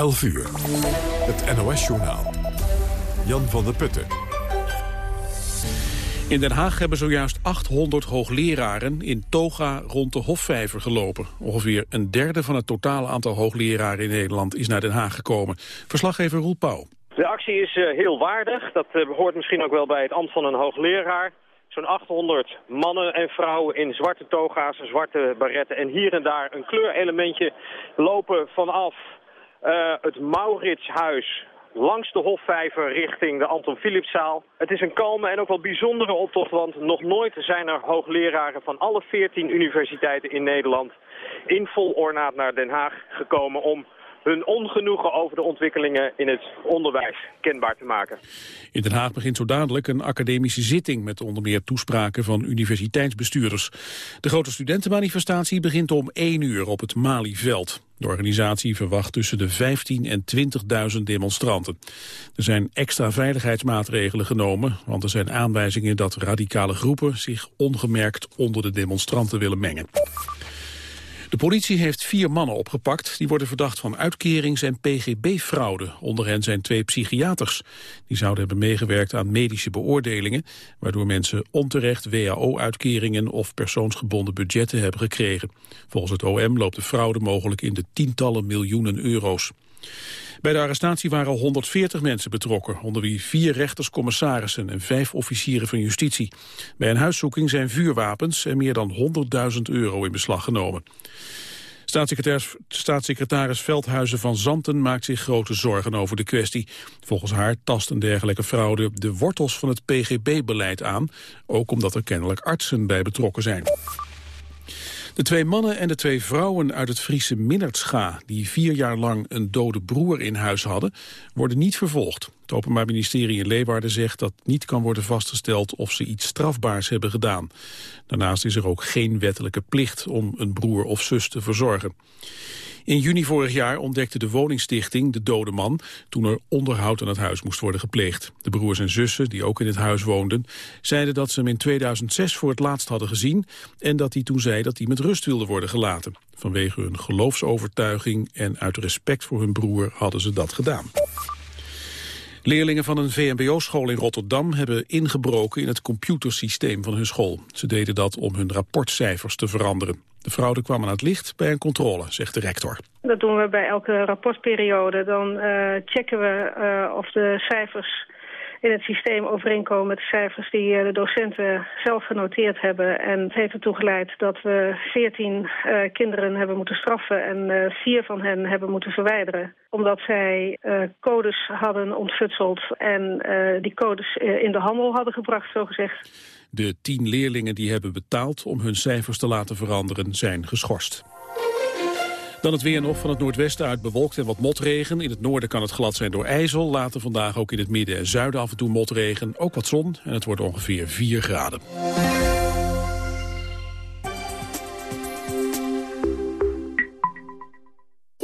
11 uur. Het NOS-journaal. Jan van der Putten. In Den Haag hebben zojuist 800 hoogleraren in toga rond de Hofvijver gelopen. Ongeveer een derde van het totale aantal hoogleraren in Nederland is naar Den Haag gekomen. Verslaggever Roel Pauw. De actie is uh, heel waardig. Dat uh, hoort misschien ook wel bij het ambt van een hoogleraar. Zo'n 800 mannen en vrouwen in zwarte toga's, zwarte baretten en hier en daar een kleurelementje lopen vanaf uh, het Mauritshuis langs de Hofvijver richting de Anton Philipszaal. Het is een kalme en ook wel bijzondere optocht, want nog nooit zijn er hoogleraren van alle 14 universiteiten in Nederland in vol ornaat naar Den Haag gekomen om hun ongenoegen over de ontwikkelingen in het onderwijs kenbaar te maken. In Den Haag begint zo dadelijk een academische zitting met onder meer toespraken van universiteitsbestuurders. De grote studentenmanifestatie begint om 1 uur op het Malieveld. De organisatie verwacht tussen de 15 en 20.000 demonstranten. Er zijn extra veiligheidsmaatregelen genomen, want er zijn aanwijzingen dat radicale groepen zich ongemerkt onder de demonstranten willen mengen. De politie heeft vier mannen opgepakt. Die worden verdacht van uitkerings- en pgb-fraude. Onder hen zijn twee psychiaters. Die zouden hebben meegewerkt aan medische beoordelingen... waardoor mensen onterecht WHO-uitkeringen of persoonsgebonden budgetten hebben gekregen. Volgens het OM loopt de fraude mogelijk in de tientallen miljoenen euro's. Bij de arrestatie waren 140 mensen betrokken, onder wie vier rechters, commissarissen en vijf officieren van justitie. Bij een huiszoeking zijn vuurwapens en meer dan 100.000 euro in beslag genomen. Staatssecretaris, staatssecretaris Veldhuizen van Zanten maakt zich grote zorgen over de kwestie. Volgens haar tast een dergelijke fraude de wortels van het PGB-beleid aan, ook omdat er kennelijk artsen bij betrokken zijn. De twee mannen en de twee vrouwen uit het Friese Minnertscha... die vier jaar lang een dode broer in huis hadden, worden niet vervolgd. Het Openbaar Ministerie in Leeuwarden zegt dat niet kan worden vastgesteld... of ze iets strafbaars hebben gedaan. Daarnaast is er ook geen wettelijke plicht om een broer of zus te verzorgen. In juni vorig jaar ontdekte de woningstichting de dode man... toen er onderhoud aan het huis moest worden gepleegd. De broers en zussen, die ook in het huis woonden... zeiden dat ze hem in 2006 voor het laatst hadden gezien... en dat hij toen zei dat hij met rust wilde worden gelaten. Vanwege hun geloofsovertuiging en uit respect voor hun broer hadden ze dat gedaan. Leerlingen van een VMBO-school in Rotterdam hebben ingebroken in het computersysteem van hun school. Ze deden dat om hun rapportcijfers te veranderen. De fraude kwam aan het licht bij een controle, zegt de rector. Dat doen we bij elke rapportperiode. Dan uh, checken we uh, of de cijfers in het systeem overeenkomen met de cijfers die uh, de docenten zelf genoteerd hebben. En het heeft ertoe geleid dat we veertien kinderen hebben moeten straffen en vier van hen hebben moeten verwijderen. Omdat zij codes hadden ontfutseld en die codes in de handel hadden gebracht, zogezegd. De tien leerlingen die hebben betaald om hun cijfers te laten veranderen zijn geschorst. Dan het weer nog van het noordwesten uit bewolkt en wat motregen. In het noorden kan het glad zijn door ijzel. Later vandaag ook in het midden en zuiden af en toe motregen. Ook wat zon en het wordt ongeveer 4 graden.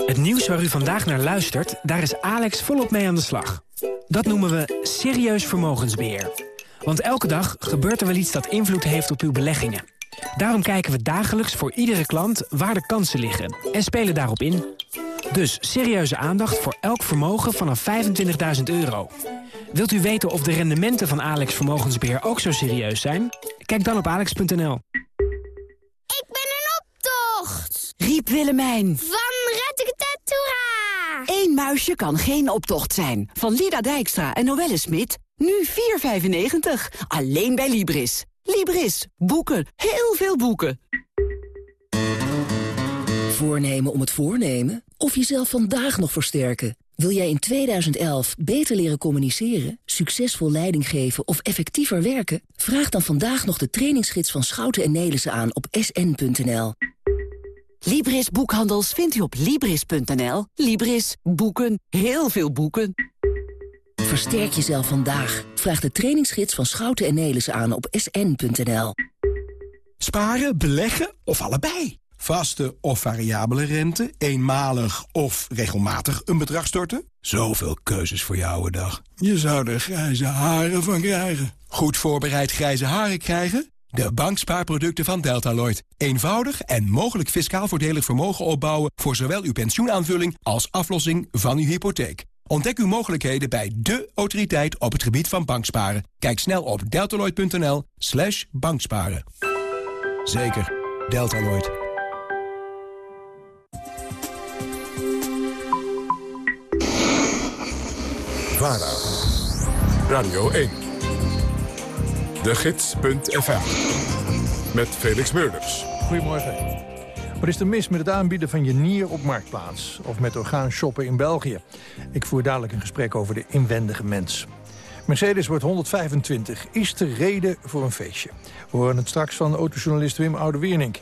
Het nieuws waar u vandaag naar luistert, daar is Alex volop mee aan de slag. Dat noemen we serieus vermogensbeheer. Want elke dag gebeurt er wel iets dat invloed heeft op uw beleggingen. Daarom kijken we dagelijks voor iedere klant waar de kansen liggen en spelen daarop in. Dus serieuze aandacht voor elk vermogen vanaf 25.000 euro. Wilt u weten of de rendementen van Alex Vermogensbeheer ook zo serieus zijn? Kijk dan op alex.nl. Ik ben een optocht! Riep Willemijn. Van! Eén muisje kan geen optocht zijn. Van Lida Dijkstra en Noelle Smit. Nu 4,95. Alleen bij Libris. Libris. Boeken. Heel veel boeken. Voornemen om het voornemen? Of jezelf vandaag nog versterken? Wil jij in 2011 beter leren communiceren, succesvol leiding geven of effectiever werken? Vraag dan vandaag nog de trainingsgids van Schouten en Nelissen aan op sn.nl. Libris Boekhandels vindt u op Libris.nl. Libris. Boeken. Heel veel boeken. Versterk jezelf vandaag. Vraag de trainingsgids van Schouten en Nelissen aan op sn.nl. Sparen, beleggen of allebei? Vaste of variabele rente, eenmalig of regelmatig een bedrag storten? Zoveel keuzes voor jouw dag. Je zou er grijze haren van krijgen. Goed voorbereid grijze haren krijgen? De bankspaarproducten van Deltaloid. Eenvoudig en mogelijk fiscaal voordelig vermogen opbouwen... voor zowel uw pensioenaanvulling als aflossing van uw hypotheek. Ontdek uw mogelijkheden bij de autoriteit op het gebied van banksparen. Kijk snel op deltaloid.nl slash banksparen. Zeker, Deltaloid. VARA. Radio 1. De Gids.fm. Met Felix Meurders. Goedemorgen. Wat is er mis met het aanbieden van je nier op Marktplaats? Of met orgaan shoppen in België? Ik voer dadelijk een gesprek over de inwendige mens. Mercedes wordt 125. Is er reden voor een feestje? We horen het straks van autojournalist Wim Oude-Wernink.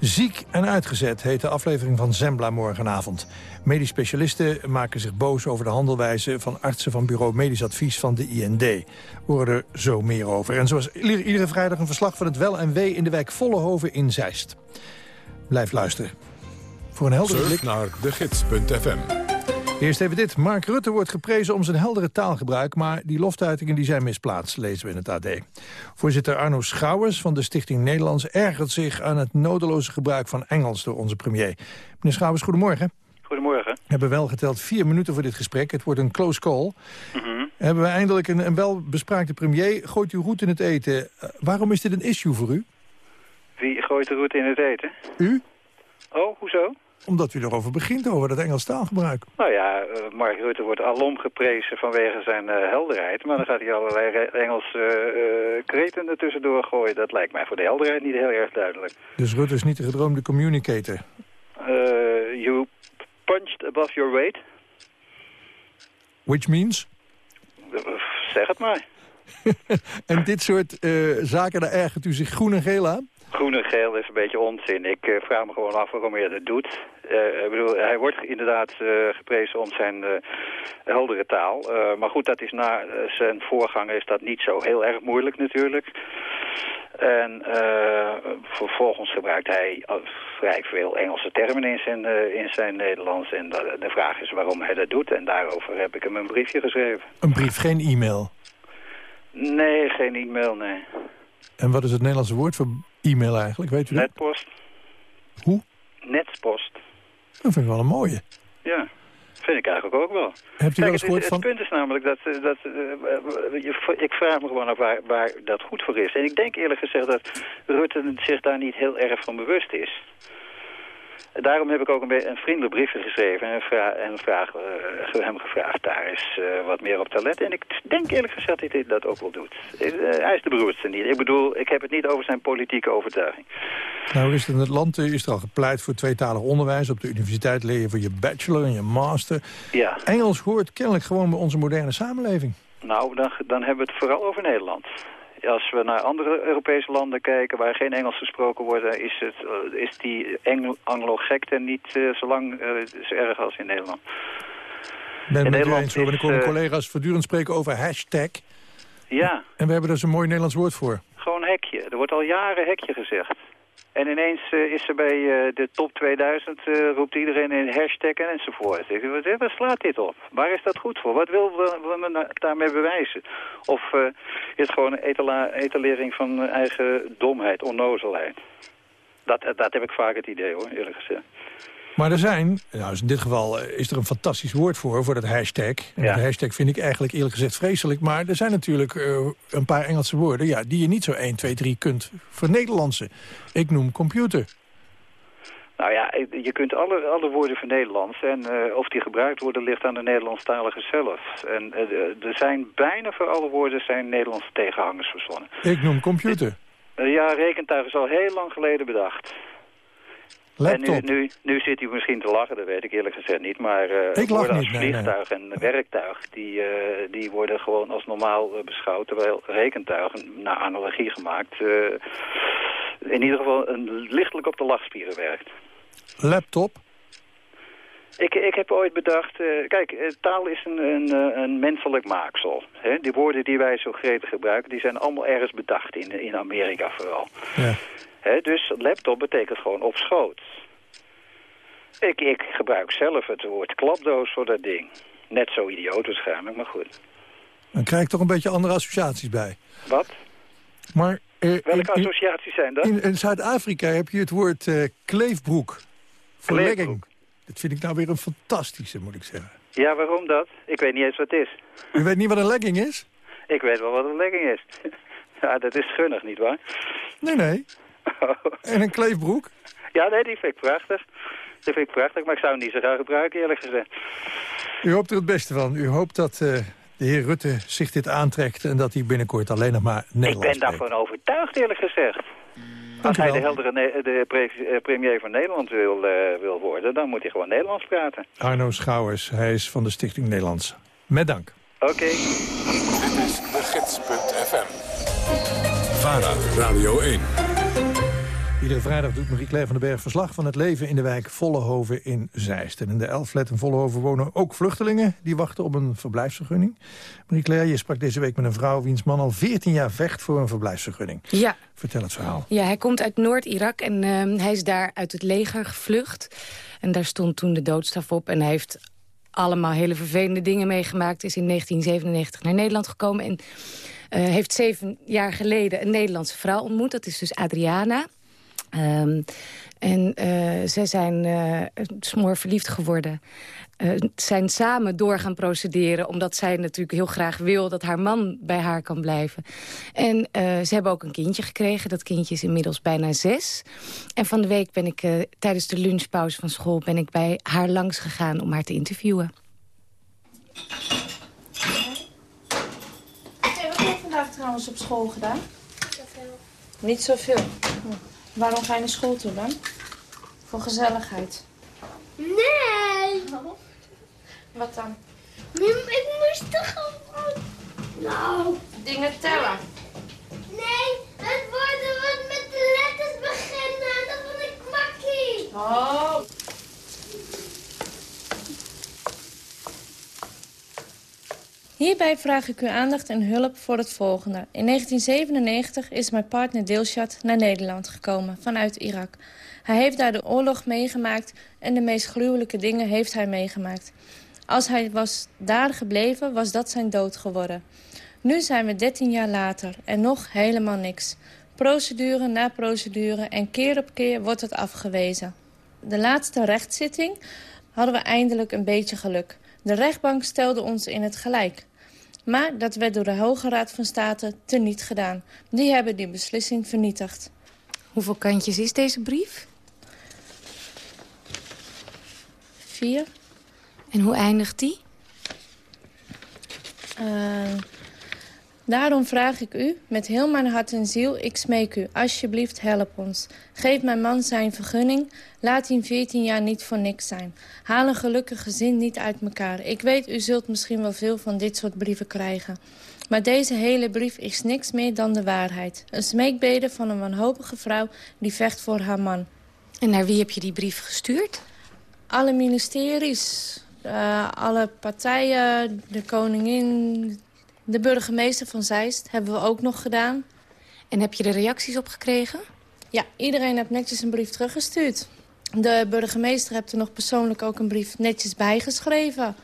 Ziek en uitgezet heet de aflevering van Zembla morgenavond. Medisch specialisten maken zich boos over de handelwijze... van artsen van bureau Medisch Advies van de IND. We horen er zo meer over. En zoals iedere vrijdag een verslag van het wel en wee... in de wijk Vollehoven in Zeist. Blijf luisteren. Voor een heldere Surf blik... naar de gids.fm. Eerst even dit. Mark Rutte wordt geprezen om zijn heldere taalgebruik... maar die loftuitingen die zijn misplaatst, lezen we in het AD. Voorzitter Arno Schouwers van de Stichting Nederlands... ergert zich aan het nodeloze gebruik van Engels door onze premier. Meneer Schouwers, goedemorgen. Goedemorgen. We hebben wel geteld vier minuten voor dit gesprek. Het wordt een close call. Mhm. Hebben we eindelijk een, een welbespraakte premier. Gooit uw roet in het eten. Eh, waarom is dit een issue voor u? Wie gooit de route in het eten? U? Oh, hoezo? Omdat u erover begint, over dat Engels taalgebruik. Nou ja, eh, Mark Rutte wordt alom geprezen vanwege zijn eh, helderheid. Maar dan gaat hij allerlei Engelse eh, kreten er tussendoor gooien. Dat lijkt mij voor de helderheid niet heel erg duidelijk. Dus Rutte is niet de gedroomde communicator. You punched above your weight? Which means? Zeg het maar. En dit soort zaken, daar ergert u zich groen en geel aan? Groen en geel is een beetje onzin. Ik eh, vraag me gewoon af waarom hij dat doet. Eh, ik bedoel, hij wordt inderdaad eh, geprezen om zijn heldere taal. Maar goed, dat is na zijn voorganger is dat niet zo heel erg moeilijk natuurlijk. En vervolgens gebruikt hij vrij veel Engelse termen in zijn, in zijn Nederlands. En de, de vraag is waarom hij dat doet. En daarover heb ik hem een briefje geschreven. Een brief, geen e-mail. Nee, geen e-mail, nee. En wat is het Nederlandse woord voor e-mail eigenlijk, weet u dat? Netpost. Hoe? Netpost. Dat vind ik wel een mooie. Ja, vind ik eigenlijk ook wel. Hebt u wel Kijk, het, gehoord het van... punt is namelijk dat, eh, dat eh, eh, ik vraag me gewoon af waar, waar dat goed voor is. En ik denk eerlijk gezegd dat Rutte zich daar niet heel erg van bewust is. Daarom heb ik ook een, een vriendelijk briefje geschreven en, vra en vraag, eh, hem gevraagd daar eens eh, wat meer op te letten. En ik denk eerlijk gezegd dat hij dat ook wel doet. Eh, hij is de beroerdste niet. Ik bedoel, ik heb het niet over zijn politieke overtuiging. Nou, is er in het land is er al gepleit voor tweetalig onderwijs. Op de universiteit leer je voor je bachelor en je master. Ja, Engels hoort kennelijk gewoon bij onze moderne samenleving. nou, dan, dan hebben we het vooral over Nederland. Als we naar andere Europese landen kijken waar geen Engels gesproken wordt, dan is, het, eh, is die Anglo-gekte niet eh, zo lang eh, zo erg als in Nederland. Ben u Nederland eens ik hoor mijn eh, collega's voortdurend spreken over hashtag. Ja, En we hebben daar zo'n mooi Nederlands woord voor. gewoon hekje. Er wordt al jaren hekje gezegd. En ineens eh, is er bij eh, de top 2000, eh, roept iedereen een hashtag en enzovoort. Ik, wat, slaat dit op? Waar is dat goed voor? Wat wil men da- daarmee bewijzen? Of is het gewoon een etalering van eigen domheid, onnozelheid? Dat, dat heb ik vaak het idee hoor, eerlijk gezegd. Maar er zijn, nou dus in dit geval eh, is er een fantastisch woord voor, voor dat hashtag. En Ja. dat hashtag vind ik eigenlijk eerlijk gezegd vreselijk. Maar er zijn natuurlijk eh, een paar Engelse woorden ja, die je niet zo 1, 2, 3 kunt vernederlandsen. Ik noem computer. Nou ja, je kunt alle, alle woorden van Nederlands en eh, of die gebruikt worden ligt aan de Nederlandstalige zelf. En eh, er zijn bijna voor alle woorden zijn Nederlandse tegenhangers verzonnen. Ik noem computer. Eh, ja, rekentuig is al heel lang geleden bedacht. Laptop. En nu, nu, nu zit hij misschien te lachen, dat weet ik eerlijk gezegd niet. Maar eh Ik lach niet, als nee, nee. vliegtuig en werktuig, die, eh, die worden gewoon als normaal eh, beschouwd. Terwijl rekentuigen, naar analogie gemaakt, in ieder geval een, lichtelijk op de lachspieren werkt. Laptop. Ik, ik heb ooit bedacht, kijk, taal is een, een, een menselijk maaksel. Hè? Die woorden die wij zo gretig gebruiken, die zijn allemaal ergens bedacht, in, in Amerika vooral. Ja. Dus laptop betekent gewoon op schoot. Ik, ik gebruik zelf het woord klapdoos voor dat ding. Net zo idioot waarschijnlijk, maar goed. Dan krijg ik toch een beetje andere associaties bij. Wat? Maar Welke associaties zijn dat? In, in Zuid-Afrika heb je het woord uh, kleefbroek. Voor legging. Dat vind ik nou weer een fantastische, moet ik zeggen. Ja, waarom dat? Ik weet niet eens wat het is. U weet niet wat een legging is? Ik weet wel wat een legging is. ja, dat is gunnig, niet waar? Nee, nee. En een kleefbroek? Ja, nee, die vind ik prachtig. Die vind ik prachtig, maar ik zou hem niet zo graag gebruiken, eerlijk gezegd. U hoopt er het beste van. U hoopt dat uh, de heer Rutte zich dit aantrekt... en dat hij binnenkort alleen nog maar Nederlands Ik ben daarvan overtuigd, eerlijk gezegd. Als hij de heldere de eh, premier van Nederland wil, uh, wil worden... dan moet hij gewoon Nederlands praten. Arno Schouwers, hij is van de Stichting Nederlands. Met dank. Oké. Okay. Dit is de gids.fm. VARA, Radio 1. Iedere vrijdag doet Marie-Claire van den Berg verslag van het leven in de wijk Vollehoven in Zeist. En in de Elflet in Vollehoven wonen ook vluchtelingen die wachten op een verblijfsvergunning. Marie-Claire, je sprak deze week met een vrouw wiens man al 14 jaar vecht voor een verblijfsvergunning. Ja. Vertel het verhaal. Ja, hij komt uit Noord-Irak en uh, hij is daar uit het leger gevlucht. En daar stond toen de doodstraf op en hij heeft allemaal hele vervelende dingen meegemaakt. Is in 1997 naar Nederland gekomen en... Uh, heeft zeven jaar geleden een Nederlandse vrouw ontmoet. Dat is dus Adriana. Um, en uh, zij zijn uh, smoor verliefd geworden. Uh, zijn samen door gaan procederen... omdat zij natuurlijk heel graag wil dat haar man bij haar kan blijven. En ze hebben ook een kindje gekregen. Dat kindje is inmiddels bijna zes. En van de week ben ik tijdens de lunchpauze van school... ben ik bij haar langs gegaan om haar te interviewen. Wat heb je vandaag trouwens op school gedaan? Niet zoveel. Niet zoveel? Hm. Waarom ga je naar school toe dan? Voor gezelligheid. Nee. Wat dan? Ik moest toch gewoon... Nou. Dingen tellen. Nee, het woorden wat met de letters beginnen. En dat vond ik makkie. Oh. Hierbij vraag ik uw aandacht en hulp voor het volgende. In 1997 is mijn partner Dilshad naar Nederland gekomen vanuit Irak. Hij heeft daar de oorlog meegemaakt en de meest gruwelijke dingen heeft hij meegemaakt. Als hij was daar gebleven, was dat zijn dood geworden. Nu zijn we 13 jaar later en nog helemaal niks. Procedure na procedure en keer op keer wordt het afgewezen. De laatste rechtszitting hadden we eindelijk een beetje geluk. De rechtbank stelde ons in het gelijk. Maar dat werd door de Hoge Raad van State teniet gedaan. Die hebben die beslissing vernietigd. Hoeveel kantjes is deze brief? Vier. En hoe eindigt die? Uh, Daarom vraag ik u, met heel mijn hart en ziel, ik smeek u, alsjeblieft help ons. Geef mijn man zijn vergunning, laat hij 14 jaar niet voor niks zijn. Haal een gelukkig gezin niet uit elkaar. Ik weet, u zult misschien wel veel van dit soort brieven krijgen. Maar deze hele brief is niks meer dan de waarheid. Een smeekbede van een wanhopige vrouw die vecht voor haar man. En naar wie heb je die brief gestuurd? Alle ministeries, uh, alle partijen, de koningin, de burgemeester van Zeist hebben we ook nog gedaan. En heb je er reacties op gekregen? Ja, iedereen heeft netjes een brief teruggestuurd. De burgemeester heeft er nog persoonlijk ook een brief netjes bijgeschreven.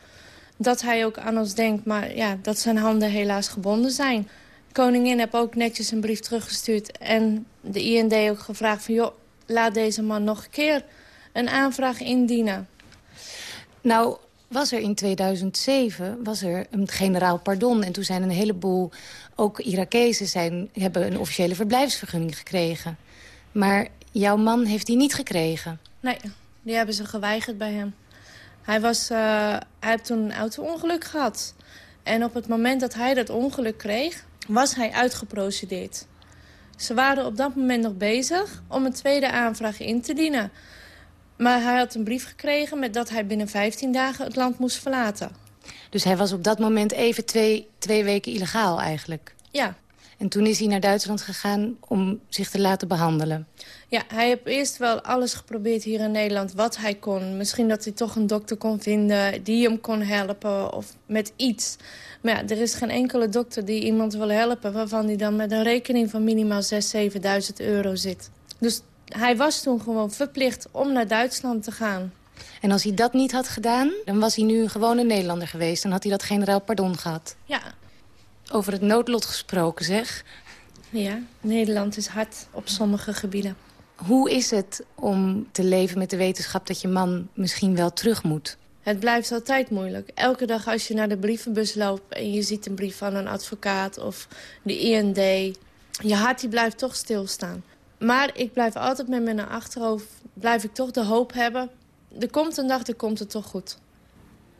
Dat hij ook aan ons denkt, maar ja, dat zijn handen helaas gebonden zijn. De koningin heeft ook netjes een brief teruggestuurd. En de IND ook gevraagd van, joh, laat deze man nog een keer een aanvraag indienen. Nou, was er in 2007 was er een generaal pardon. En toen zijn een heleboel, ook Irakezen, zijn, hebben een officiële verblijfsvergunning gekregen. Maar jouw man heeft die niet gekregen. Nee, die hebben ze geweigerd bij hem. Hij, was, uh, hij heeft toen een auto-ongeluk gehad. En op het moment dat hij dat ongeluk kreeg, was hij uitgeprocedeerd. Ze waren op dat moment nog bezig om een tweede aanvraag in te dienen. Maar hij had een brief gekregen met dat hij binnen 15 dagen het land moest verlaten. Dus hij was op dat moment even twee, twee weken illegaal eigenlijk? Ja. En toen is hij naar Duitsland gegaan om zich te laten behandelen? Ja, hij heeft eerst wel alles geprobeerd hier in Nederland wat hij kon. Misschien dat hij toch een dokter kon vinden die hem kon helpen of met iets. Maar ja, er is geen enkele dokter die iemand wil helpen... waarvan hij dan met een rekening van minimaal 6.000, 7.000 euro zit. Dus hij was toen gewoon verplicht om naar Duitsland te gaan. En als hij dat niet had gedaan, dan was hij nu een gewone Nederlander geweest. Dan had hij dat generaal pardon gehad. Ja. Over het noodlot gesproken, zeg. Ja, Nederland is hard op sommige gebieden. Hoe is het om te leven met de wetenschap dat je man misschien wel terug moet? Het blijft altijd moeilijk. Elke dag als je naar de brievenbus loopt... en je ziet een brief van een advocaat of de IND... je hart die blijft toch stilstaan. Maar ik blijf altijd met mijn achterhoofd... blijf ik toch de hoop hebben... er komt een dag, er komt het toch goed.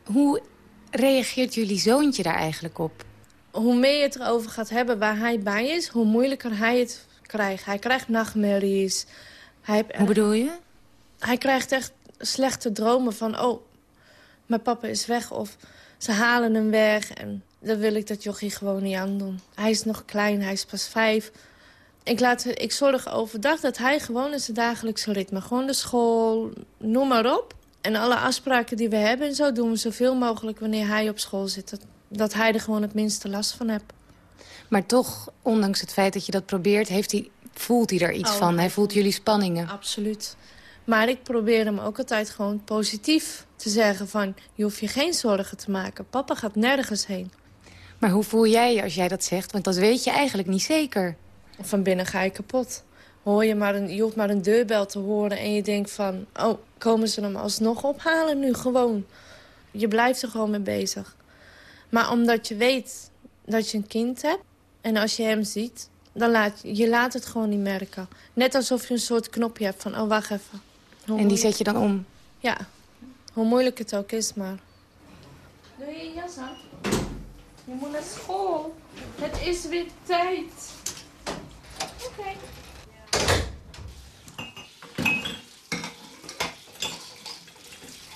Hoe reageert jullie zoontje daar eigenlijk op? Hoe meer je het erover gaat hebben waar hij bij is... hoe moeilijker hij het krijgt. Hij krijgt nachtmerries. Hij, Hoe bedoel je? Hij krijgt echt slechte dromen van... oh, mijn papa is weg of ze halen hem weg. En dat wil ik dat jochie gewoon niet aandoen. Hij is nog klein, hij is pas vijf. Ik, laat, ik zorg overdag dat hij gewoon in zijn dagelijkse ritme... gewoon de school, noem maar op. En alle afspraken die we hebben en zo doen we zoveel mogelijk wanneer hij op school zit. Dat, dat hij er gewoon het minste last van hebt. Maar toch, ondanks het feit dat je dat probeert... Heeft hij, voelt hij er iets Oh, van? Hij hij voelt jullie spanningen? Absoluut. Maar ik probeer hem ook altijd gewoon positief te zeggen van... je hoeft je geen zorgen te maken. Papa gaat nergens heen. Maar hoe voel jij je als jij dat zegt? Want dat weet je eigenlijk niet zeker. Van binnen ga je kapot. Hoor je, maar een, je hoeft maar een deurbel te horen en je denkt van... oh, komen ze hem alsnog ophalen nu gewoon? Je blijft er gewoon mee bezig. Maar omdat je weet dat je een kind hebt... en als je hem ziet, dan laat je, je laat het gewoon niet merken. Net alsof je een soort knopje hebt van... oh, wacht even. Hoe En die zet je dan om? Ja, hoe moeilijk het ook is, maar... Doe je je jas aan? Je moet naar school. Het is weer tijd.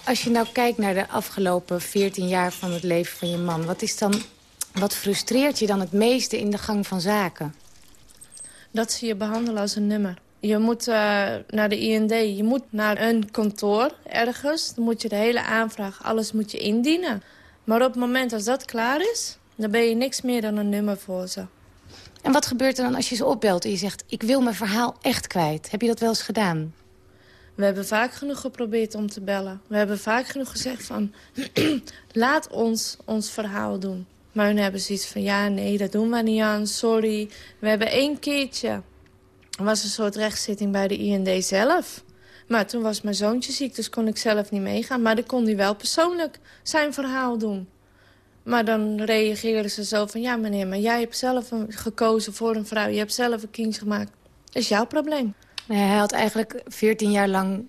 Als je nou kijkt naar de afgelopen 14 jaar van het leven van je man... wat, is dan, wat frustreert je dan het meeste in de gang van zaken? Dat ze je behandelen als een nummer. Je moet eh, naar de IND, je moet naar een kantoor ergens. Dan moet je de hele aanvraag, alles moet je indienen. Maar op het moment als dat klaar is, dan ben je niks meer dan een nummer voor ze. En wat gebeurt er dan als je ze opbelt en je zegt... ik wil mijn verhaal echt kwijt? Heb je dat wel eens gedaan? We hebben vaak genoeg geprobeerd om te bellen. We hebben vaak genoeg gezegd van... laat ons ons verhaal doen. Maar hun hebben zoiets van... ja, nee, dat doen we niet aan, sorry. We hebben één keertje... er was een soort rechtszitting bij de IND zelf. Maar toen was mijn zoontje ziek, dus kon ik zelf niet meegaan. Maar dan kon hij wel persoonlijk zijn verhaal doen. Maar dan reageerden ze zo van... ja, meneer, maar jij hebt zelf een- gekozen voor een vrouw. Je hebt zelf een kindje gemaakt. Dat is jouw probleem. Nee, hij had eigenlijk 14 jaar lang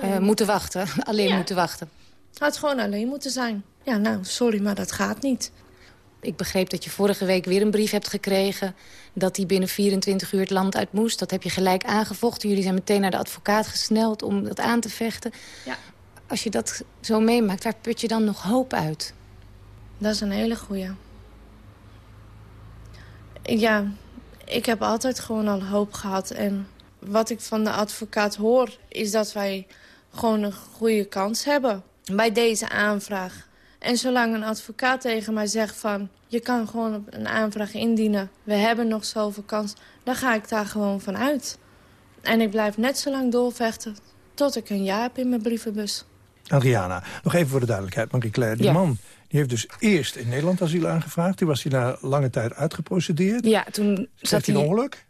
eh, moeten wachten. Alleen Ja. moeten wachten. Had gewoon alleen moeten zijn. Ja, nou, sorry, maar dat gaat niet. Ik begreep dat je vorige week weer een brief hebt gekregen... dat hij binnen 24 uur het land uit moest. Dat heb je gelijk aangevochten. Jullie zijn meteen naar de advocaat gesneld om dat aan te vechten. Ja. Als je dat zo meemaakt, waar put je dan nog hoop uit? Dat is een hele goeie. Ja, ik heb altijd gewoon al hoop gehad. En wat ik van de advocaat hoor, is dat wij gewoon een goede kans hebben bij deze aanvraag. En zolang een advocaat tegen mij zegt van... je kan gewoon een aanvraag indienen, we hebben nog zoveel kans... dan ga ik daar gewoon van uit. En ik blijf net zo lang doorvechten tot ik een ja heb in mijn brievenbus. Adriana, nog even voor de duidelijkheid. Marie-Claire, die Ja. man die heeft dus eerst in Nederland asiel aangevraagd. Die was hij na lange tijd uitgeprocedeerd. Ja, toen Zat hij... een ongeluk?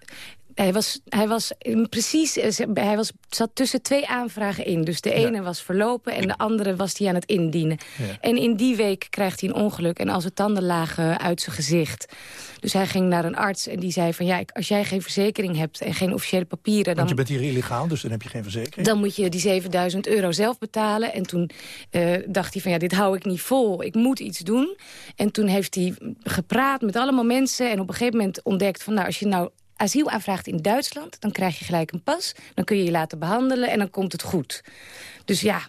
Hij was, hij was precies, eh, hij was, zat tussen twee aanvragen in. Dus de ene was verlopen en de andere was hij aan het indienen. Ja. En in die week krijgt hij een ongeluk en al zijn tanden lagen uit zijn gezicht. Dus hij ging naar een arts en die zei van... ja, als jij geen verzekering hebt en geen officiële papieren... Want dan je bent hier illegaal, dus dan heb je geen verzekering. dan moet je die 7000 euro zelf betalen. En toen eh, dacht hij van ja, dit hou ik niet vol. Ik moet iets doen. En toen heeft hij gepraat met allemaal mensen. En op een gegeven moment ontdekt van nou, als je nou asiel aanvraagt in Duitsland... dan krijg je gelijk een pas. Dan kun je je laten behandelen en dan komt het goed. Dus ja,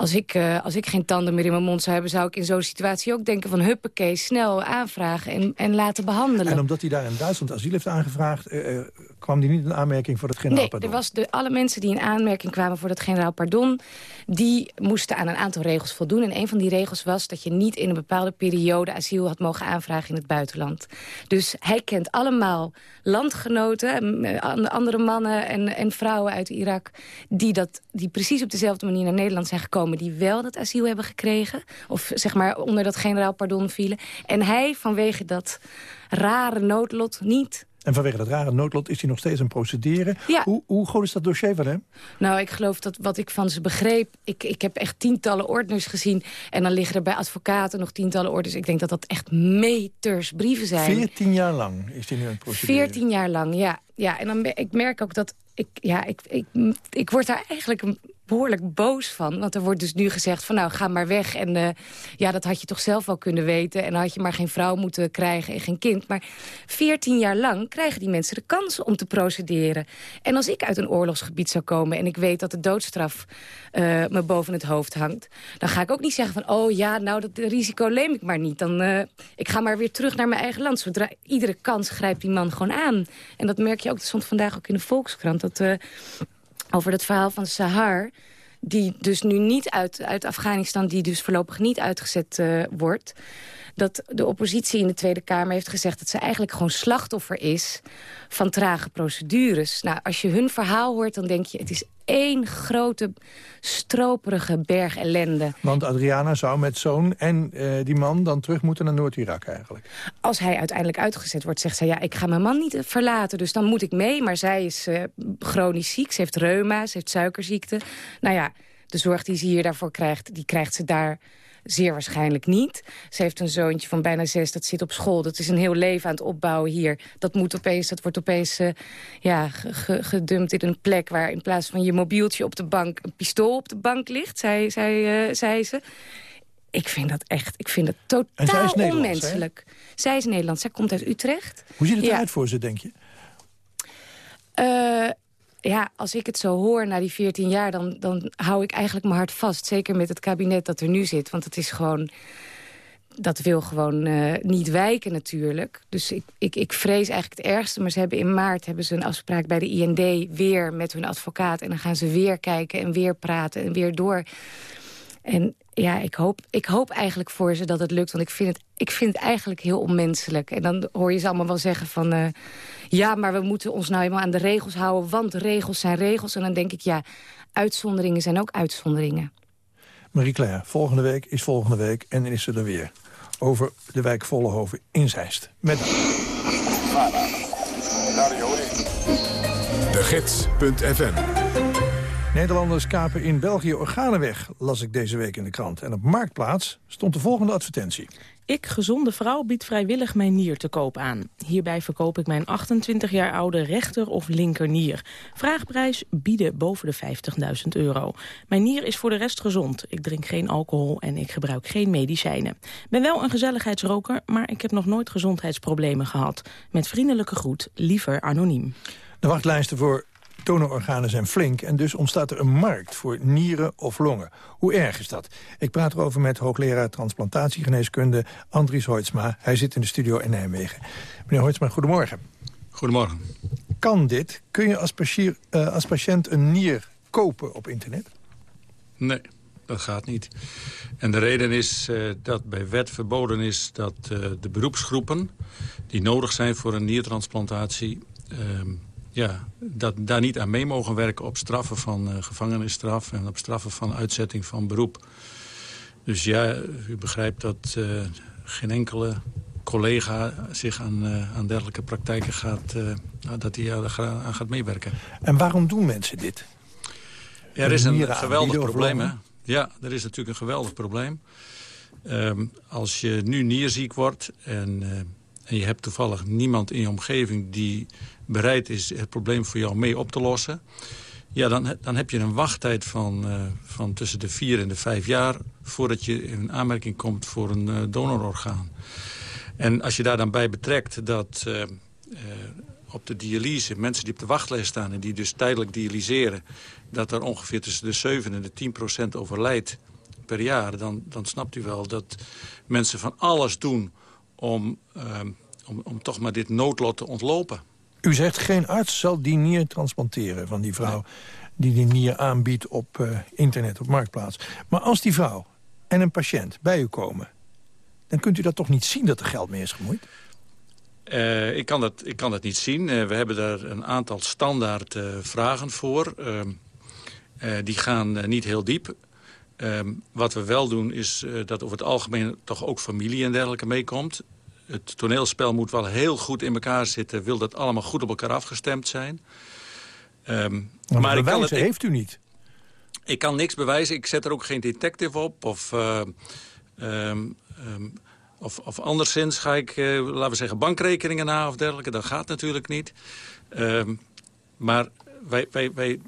als ik, eh, als ik geen tanden meer in mijn mond zou hebben... zou ik in zo'n situatie ook denken van huppakee, snel aanvragen en, en laten behandelen. En omdat hij daar in Duitsland asiel heeft aangevraagd... eh, eh, kwam hij niet in aanmerking voor het generaal Nee, pardon. er was de, alle mensen die in aanmerking kwamen voor dat generaal pardon... die moesten aan een aantal regels voldoen. En een van die regels was dat je niet in een bepaalde periode... asiel had mogen aanvragen in het buitenland. Dus hij kent allemaal landgenoten, andere mannen en, en vrouwen uit Irak... Die, dat, die precies op dezelfde manier naar Nederland zijn gekomen... die wel dat asiel hebben gekregen. Of zeg maar onder dat generaal pardon vielen. En hij vanwege dat rare noodlot niet En vanwege dat rare noodlot is hij nog steeds aan procederen. Ja. Hoe, hoe groot is dat dossier van hem? Nou, ik geloof dat wat ik van ze begreep... Ik, ik heb echt tientallen ordners gezien. En dan liggen er bij advocaten nog tientallen orders. Ik denk dat dat echt meters brieven zijn. 14 jaar lang is hij nu aan het procederen. 14 jaar lang, ja. ja en dan, ik merk ook dat... Ik, ja, ik, ik, ik word daar eigenlijk een behoorlijk boos van. Want er wordt dus nu gezegd van nou, ga maar weg. En eh, ja, dat had je toch zelf wel kunnen weten. En dan had je maar geen vrouw moeten krijgen en geen kind. Maar 14 jaar lang krijgen die mensen de kans om te procederen. En als ik uit een oorlogsgebied zou komen... en ik weet dat de doodstraf eh, me boven het hoofd hangt... dan ga ik ook niet zeggen van... oh ja, nou, dat risico neem ik maar niet. Dan, eh, ik ga maar weer terug naar mijn eigen land. Zodra iedere kans grijpt die man gewoon aan. En dat merk je ook, dat stond vandaag ook in de Volkskrant... dat over het verhaal van Sahar die dus nu niet uit, uit Afghanistan... die dus voorlopig niet uitgezet eh, wordt... dat de oppositie in de Tweede Kamer heeft gezegd... dat ze eigenlijk gewoon slachtoffer is van trage procedures. Nou, als je hun verhaal hoort, dan denk je... het is één grote stroperige berg ellende. Want Adriana zou met zoon en eh, die man dan terug moeten naar Noord-Irak eigenlijk. Als hij uiteindelijk uitgezet wordt, zegt zij... ja, ik ga mijn man niet verlaten, dus dan moet ik mee. Maar zij is eh, chronisch ziek, ze heeft reuma, ze heeft suikerziekte. Nou ja, de zorg die ze hier daarvoor krijgt, die krijgt ze daar zeer waarschijnlijk niet. Ze heeft een zoontje van bijna zes, dat zit op school. Dat is een heel leven aan het opbouwen hier. Dat, moet opeens, dat wordt opeens eh, ja, ge- ge- gedumpt in een plek... waar in plaats van je mobieltje op de bank... een pistool op de bank ligt, zei, zei, zei ze. Ik vind dat echt, ik vind zij totaal hè? onmenselijk. Zij is Nederlands, zij komt uit Utrecht. Hoe ziet het Ja. eruit voor ze, denk je? Eh, ja, als ik het zo hoor na die 14 jaar, dan, dan hou ik eigenlijk mijn hart vast. Zeker met het kabinet dat er nu zit. Want het is gewoon... Dat wil gewoon eh, niet wijken natuurlijk. Dus ik, ik, ik vrees eigenlijk het ergste. Maar ze hebben in maart hebben ze een afspraak bij de IND weer met hun advocaat. En dan gaan ze weer kijken en weer praten en weer door. En ja, ik hoop, ik hoop eigenlijk voor ze dat het lukt. Want ik vind het, ik vind het eigenlijk heel onmenselijk. En dan hoor je ze allemaal wel zeggen van... eh, ja, maar we moeten ons nou eenmaal aan de regels houden... want regels zijn regels. En dan denk ik, ja, uitzonderingen zijn ook uitzonderingen. Marie-Claire, volgende week is volgende week en dan is ze er weer. Over de wijk Vollenhoven in Zeist. Met De Gids.fm Nederlanders kapen in België organen weg, las ik deze week in de krant. En op Marktplaats stond de volgende advertentie. Ik, gezonde vrouw, bied vrijwillig mijn nier te koop aan. Hierbij verkoop ik mijn 28 jaar oude rechter- of linkernier. Vraagprijs bieden boven de 50.000 euro. Mijn nier is voor de rest gezond. Ik drink geen alcohol en ik gebruik geen medicijnen. Ben wel een gezelligheidsroker, maar ik heb nog nooit gezondheidsproblemen gehad. Met vriendelijke groet, liever anoniem. De wachtlijsten voor donororganen zijn flink... en dus ontstaat er een markt voor nieren of longen. Hoe erg is dat? Ik praat erover met hoogleraar transplantatiegeneeskunde Andries Hoitsma. Hij zit in de studio in Nijmegen. Meneer Hoitsma, goedemorgen. Goedemorgen. Kan dit? Kun je als, patiënt, eh, als patiënt een nier kopen op internet? Nee, dat gaat niet. En de reden is eh, dat bij wet verboden is dat eh, de beroepsgroepen... die nodig zijn voor een niertransplantatie... ehm, ja, dat daar niet aan mee mogen werken op straffen van eh, gevangenisstraf... en op straffen van uitzetting van beroep. Dus ja, u begrijpt dat eh, geen enkele collega zich aan, eh, aan dergelijke praktijken gaat... nou, dat hij aan gaat meewerken. En waarom doen mensen dit? Ja, er is een geweldig probleem, hè? Ja, er is natuurlijk een geweldig probleem. Ehm, als je nu nierziek wordt en, en je hebt toevallig niemand in je omgeving... die bereid is het probleem voor jou mee op te lossen... ja, dan, dan heb je een wachttijd van, eh, van tussen de vier en de vijf jaar... voordat je in aanmerking komt voor een eh, donororgaan. En als je daar dan bij betrekt dat eh, op de dialyse... mensen die op de wachtlijst staan en die dus tijdelijk dialyseren... dat er ongeveer tussen de 7 en de 10 procent overlijdt per jaar... Dan, dan snapt u wel dat mensen van alles doen om, eh, om, om toch maar dit noodlot te ontlopen. U zegt geen arts zal die nier transplanteren van die vrouw... die die nier aanbiedt op eh, internet, op Marktplaats. Maar als die vrouw en een patiënt bij u komen... dan kunt u dat toch niet zien dat er geld mee is gemoeid? Eh, ik, kan dat, ik kan dat niet zien. Eh, we hebben daar een aantal standaard vragen voor. Ehm, eh, die gaan niet heel diep. Ehm, wat we wel doen is eh, dat over het algemeen toch ook familie en dergelijke meekomt. het toneelspel moet wel heel goed in elkaar zitten. Wil dat allemaal goed op elkaar afgestemd zijn. Um, maar, maar bewijzen kan het, heeft u niet. Ik kan niks bewijzen. Ik zet er ook geen detective op. Of, uh, um, of, of anderszins ga ik, uh, laten we zeggen, bankrekeningen na of dergelijke. Dat gaat natuurlijk niet. maar wij, wij, wij,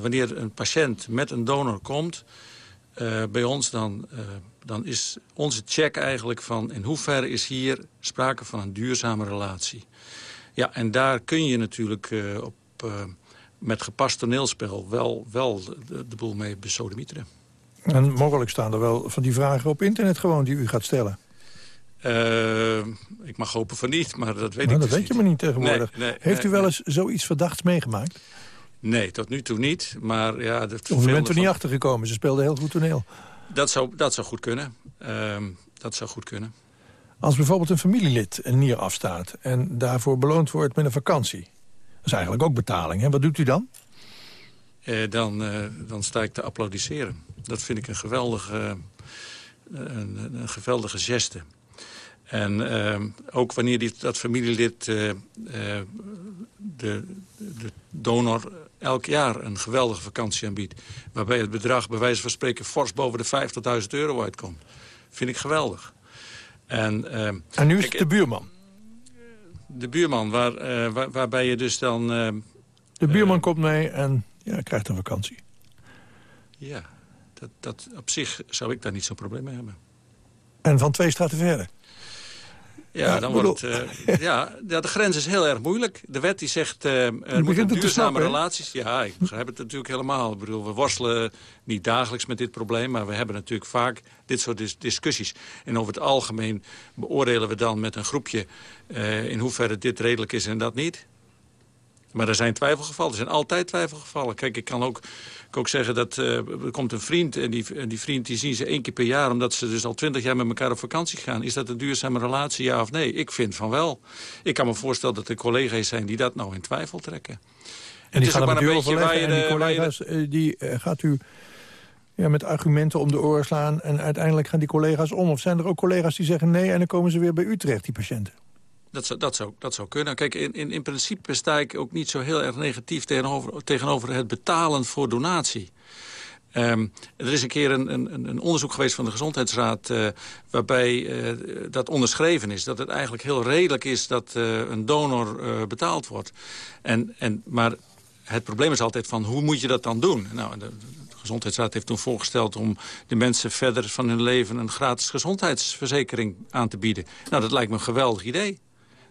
wanneer een patiënt met een donor komt... Uh, bij ons, dan, uh, dan is onze check eigenlijk van... in hoeverre is hier sprake van een duurzame relatie. Ja, en daar kun je natuurlijk uh, op, met gepast toneelspel... wel, wel de, de boel mee besodemieteren. En mogelijk staan er wel van die vragen op internet gewoon die u gaat stellen. ik mag hopen van niet, maar dat weet nou, ik dat dus weet je maar niet tegenwoordig. Nee, nee, Heeft u wel eens zoiets verdachts meegemaakt? Nee, tot nu toe niet. Maar ja, de of u bent er niet achter gekomen. Ze speelden heel goed toneel. Dat zou, dat zou goed kunnen. Uh, dat zou goed kunnen. Als bijvoorbeeld een familielid een nier afstaat... en daarvoor beloond wordt met een vakantie. Dat is eigenlijk ook betaling. Hè? Wat doet u dan? Eh, dan, uh, dan sta ik te applaudisseren. Dat vind ik een geweldige, een, een geweldige geste. En uh, ook wanneer die, dat familielid uh, uh, de, de, donor elk jaar een geweldige vakantie aanbiedt... waarbij het bedrag bij wijze van spreken fors boven de 50.000 euro uitkomt. Vind ik geweldig. En, en nu is het de buurman? De buurman, waar, waar, waarbij je dus dan... de buurman komt mee en ja, krijgt een vakantie. Ja, dat, dat, op zich zou ik daar niet zo'n probleem mee hebben. En van twee straten verder? Ja, dan wordt het, uh, ja, de grens is heel erg moeilijk. De wet die zegt, uh, er moeten duurzame relaties... Ja, ik begrijp het natuurlijk helemaal. Ik bedoel, we worstelen niet dagelijks met dit probleem... maar we hebben natuurlijk vaak dit soort dis discussies. En over het algemeen beoordelen we dan met een groepje... Uh, in hoeverre dit redelijk is en dat niet. Maar er zijn twijfelgevallen. Er zijn altijd twijfelgevallen. Kijk, ik kan ook ik ook zeggen dat uh, er komt een vriend... en die, die vriend die zien ze één keer per jaar... omdat ze dus al twintig jaar met elkaar op vakantie gaan. Is dat een duurzame relatie, ja of nee? Ik vind van wel. Ik kan me voorstellen dat er collega's zijn die dat nou in twijfel trekken. En die gaan met u overleggen en die collega's... Eh, die uh, gaat u ja, met argumenten om de oren slaan... en uiteindelijk gaan die collega's om? Of zijn er ook collega's die zeggen nee... en dan komen ze weer bij u terecht, die patiënten? Dat zou, dat, zou, dat zou kunnen. Kijk, in, in, in principe sta ik ook niet zo heel erg negatief tegenover, tegenover het betalen voor donatie. Um, er is een keer een, een, een, onderzoek geweest van de Gezondheidsraad... Uh, waarbij uh, dat onderschreven is. Dat het eigenlijk heel redelijk is dat uh, een donor betaald wordt. En, en, maar het probleem is altijd van hoe moet je dat dan doen? Nou, de, de Gezondheidsraad heeft toen voorgesteld om de mensen verder van hun leven... een gratis gezondheidsverzekering aan te bieden. Nou, dat lijkt me een geweldig idee.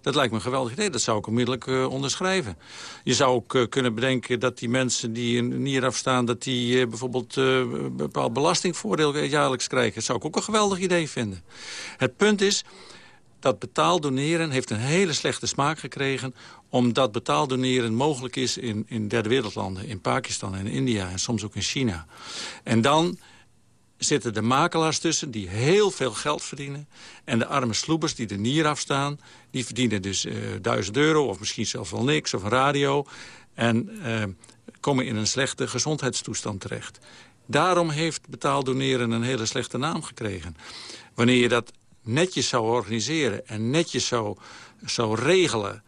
Dat lijkt me een geweldig idee. Dat zou ik onmiddellijk uh, onderschrijven. Je zou ook uh, kunnen bedenken dat die mensen die een nier afstaan... dat die uh, bijvoorbeeld een bepaald belastingvoordeel jaarlijks krijgen. Dat zou ik ook een geweldig idee vinden. Het punt is dat betaaldoneren heeft een hele slechte smaak gekregen... omdat betaaldoneren mogelijk is in, in derde wereldlanden. In Pakistan en India en soms ook in China. En dan zitten de makelaars tussen die heel veel geld verdienen. En de arme sloebers die de nier afstaan... die verdienen dus uh, duizend euro of misschien zelfs wel niks of een radio... en uh, komen in een slechte gezondheidstoestand terecht. Daarom heeft betaald doneren een hele slechte naam gekregen. Wanneer je dat netjes zou organiseren en netjes zou, zou regelen...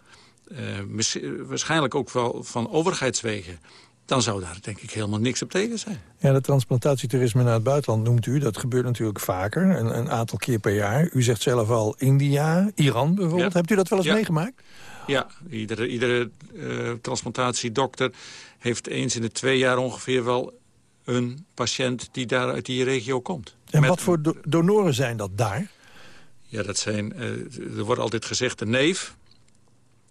Uh, waarschijnlijk ook wel van overheidswegen dan zou daar denk ik helemaal niks op tegen zijn. Ja, dat transplantatietoerisme naar het buitenland noemt u. Dat gebeurt natuurlijk vaker, een, een aantal keer per jaar. U zegt zelf al India, Iran bijvoorbeeld. Hebt u dat wel eens meegemaakt? Ja, iedere, iedere uh, transplantatiedokter heeft eens in de twee jaar ongeveer wel een patiënt die daar uit die regio komt. En wat voor donoren zijn dat daar? Ja, dat zijn, uh, er wordt altijd gezegd een neef,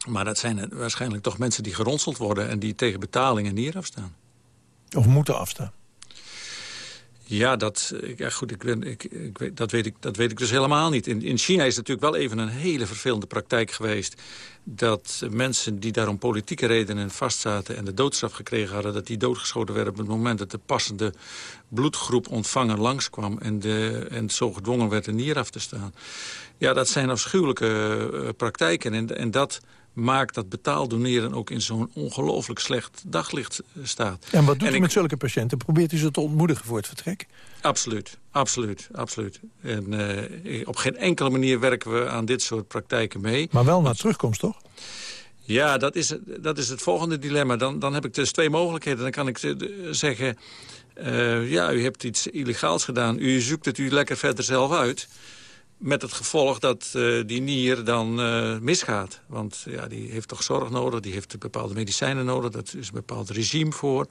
maar dat zijn waarschijnlijk toch mensen die geronseld worden... en die tegen betaling en nier afstaan. Of moeten afstaan. Ja, dat, ja goed, ik ben, ik, ik, dat, weet ik, dat weet ik dus helemaal niet. In, in China is het natuurlijk wel even een hele vervelende praktijk geweest... dat mensen die daar om politieke redenen vastzaten... en de doodstraf gekregen hadden... dat die doodgeschoten werden op het moment dat de passende bloedgroep ontvanger langskwam... en, de, en zo gedwongen werd een nier af te staan. Ja, dat zijn afschuwelijke uh, praktijken. En, en dat maakt dat betaald doneren ook in zo'n ongelooflijk slecht daglicht eh, staat. En wat doet u met zulke patiënten? Probeert u ze te ontmoedigen voor het vertrek? Absoluut, absoluut, absoluut. En uh, op geen enkele manier werken we aan dit soort praktijken mee. Maar wel naar terugkomst, toch? Ja, dat is, dat is het volgende dilemma. Dan, dan heb ik dus twee mogelijkheden. Dan kan ik zeggen, uh, ja, u hebt iets illegaals gedaan. U zoekt het u lekker verder zelf uit. Met het gevolg dat uh, die nier dan uh, misgaat. Want ja, die heeft toch zorg nodig, die heeft bepaalde medicijnen nodig. Dat is een bepaald regime voor.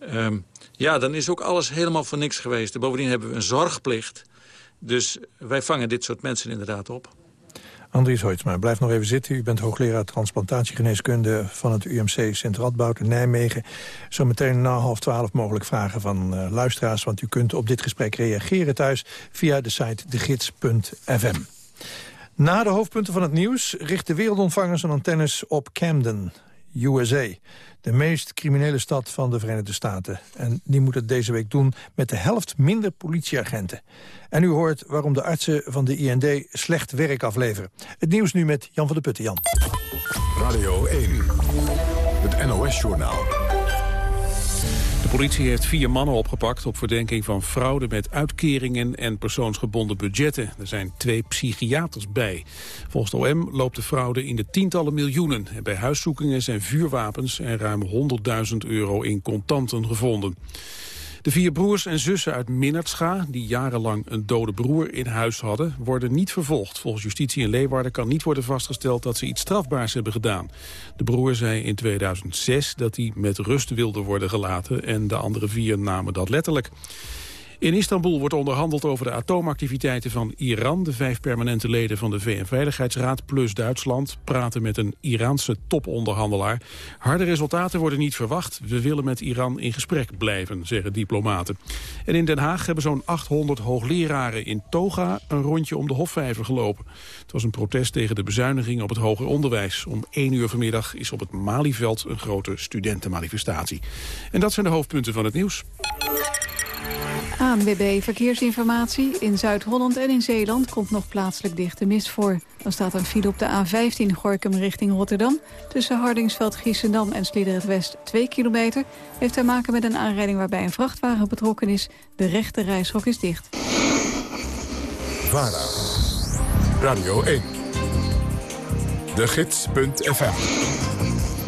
Um, ja, dan is ook alles helemaal voor niks geweest. bovendien hebben we een zorgplicht. Dus wij vangen dit soort mensen inderdaad op. Andries Hoitsma, blijf nog even zitten. U bent hoogleraar transplantatiegeneeskunde van het UMC Sint-Radboud in Nijmegen. Zometeen na half twaalf mogelijk vragen van uh, luisteraars... want u kunt op dit gesprek reageren thuis via de site degids.fm. Na de hoofdpunten van het nieuws richt de wereldontvanger zijn antennes op Camden, USA de meest criminele stad van de Verenigde Staten. En die moet het deze week doen met de helft minder politieagenten. En u hoort waarom de artsen van de IND slecht werk afleveren. Het nieuws nu met Jan van der Putten. Jan. Radio 1, het NOS-journaal. De politie heeft vier mannen opgepakt op verdenking van fraude met uitkeringen en persoonsgebonden budgetten. Er zijn twee psychiaters bij. Volgens de OM loopt de fraude in de tientallen miljoenen. En bij huiszoekingen zijn vuurwapens en ruim 100.000 euro in contanten gevonden. De vier broers en zussen uit Minnertscha, die jarenlang een dode broer in huis hadden, worden niet vervolgd. Volgens justitie in Leeuwarden kan niet worden vastgesteld dat ze iets strafbaars hebben gedaan. De broer zei in 2006 dat hij met rust wilde worden gelaten en de andere vier namen dat letterlijk. In Istanbul wordt onderhandeld over de atoomactiviteiten van Iran. De vijf permanente leden van de VN-veiligheidsraad plus Duitsland praten met een Iraanse toponderhandelaar. Harde resultaten worden niet verwacht. We willen met Iran in gesprek blijven, zeggen diplomaten. En in Den Haag hebben zo'n 800 hoogleraren in toga een rondje om de Hofvijver gelopen. Het was een protest tegen de bezuiniging op het hoger onderwijs. Om 1 uur vanmiddag is op het Malieveld een grote studentenmanifestatie. En dat zijn de hoofdpunten van het nieuws. ANWB Verkeersinformatie. In Zuid-Holland en in Zeeland komt nog plaatselijk dichte mist voor. Dan staat een file op de A15 Gorkum richting Rotterdam. Tussen Hardingsveld, Giessendam en Sliedrecht West 2 kilometer. Heeft te maken met een aanrijding waarbij een vrachtwagen betrokken is. De rechte reishok is dicht. VARA. Radio 1. De Gids.fm.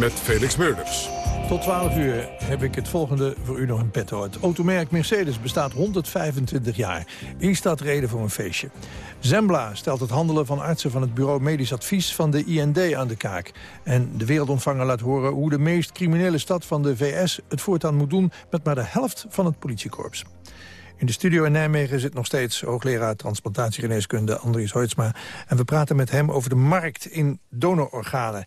Met Felix Meurders. Tot 12 uur heb ik het volgende voor u nog in petto. Het automerk Mercedes bestaat 125 jaar. Is dat reden voor een feestje? Zembla stelt het handelen van artsen van het bureau medisch advies van de IND aan de kaak. En de wereldontvanger laat horen hoe de meest criminele stad van de VS het voortaan moet doen met maar de helft van het politiekorps. In de studio in Nijmegen zit nog steeds hoogleraar transplantatiegeneeskunde Andries Hoitsma. En we praten met hem over de markt in donororganen.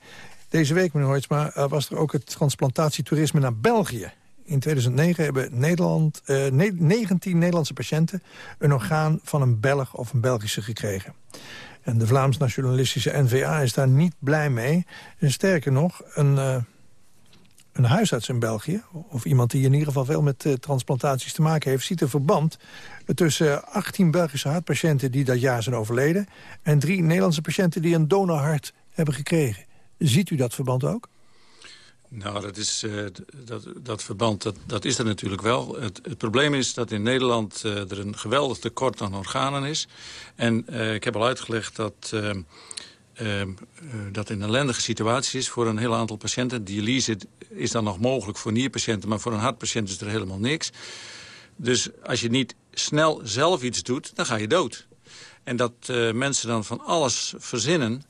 Deze week, meneer Hoitsma, uh, was er ook het transplantatietoerisme naar België. In 2009 hebben Nederland, uh, 19 Nederlandse patiënten... een orgaan van een Belg of een Belgische gekregen. En de Vlaams-nationalistische NVA is daar niet blij mee. En sterker nog, een, uh, een huisarts in België... of iemand die in ieder geval veel met uh, transplantaties te maken heeft... ziet een verband tussen 18 Belgische hartpatiënten die dat jaar zijn overleden... en drie Nederlandse patiënten die een donorhart hebben gekregen. Ziet u dat verband ook? Nou, dat, is, uh, dat, dat verband dat, dat is er natuurlijk wel. Het, probleem is dat in Nederland uh, er een geweldig tekort aan organen is. En uh, ik heb al uitgelegd dat dat een ellendige situatie is voor een heel aantal patiënten. Dialyse is dan nog mogelijk voor nierpatiënten, maar voor een hartpatiënt is er helemaal niks. Dus als je niet snel zelf iets doet, dan ga je dood. En dat mensen dan van alles verzinnen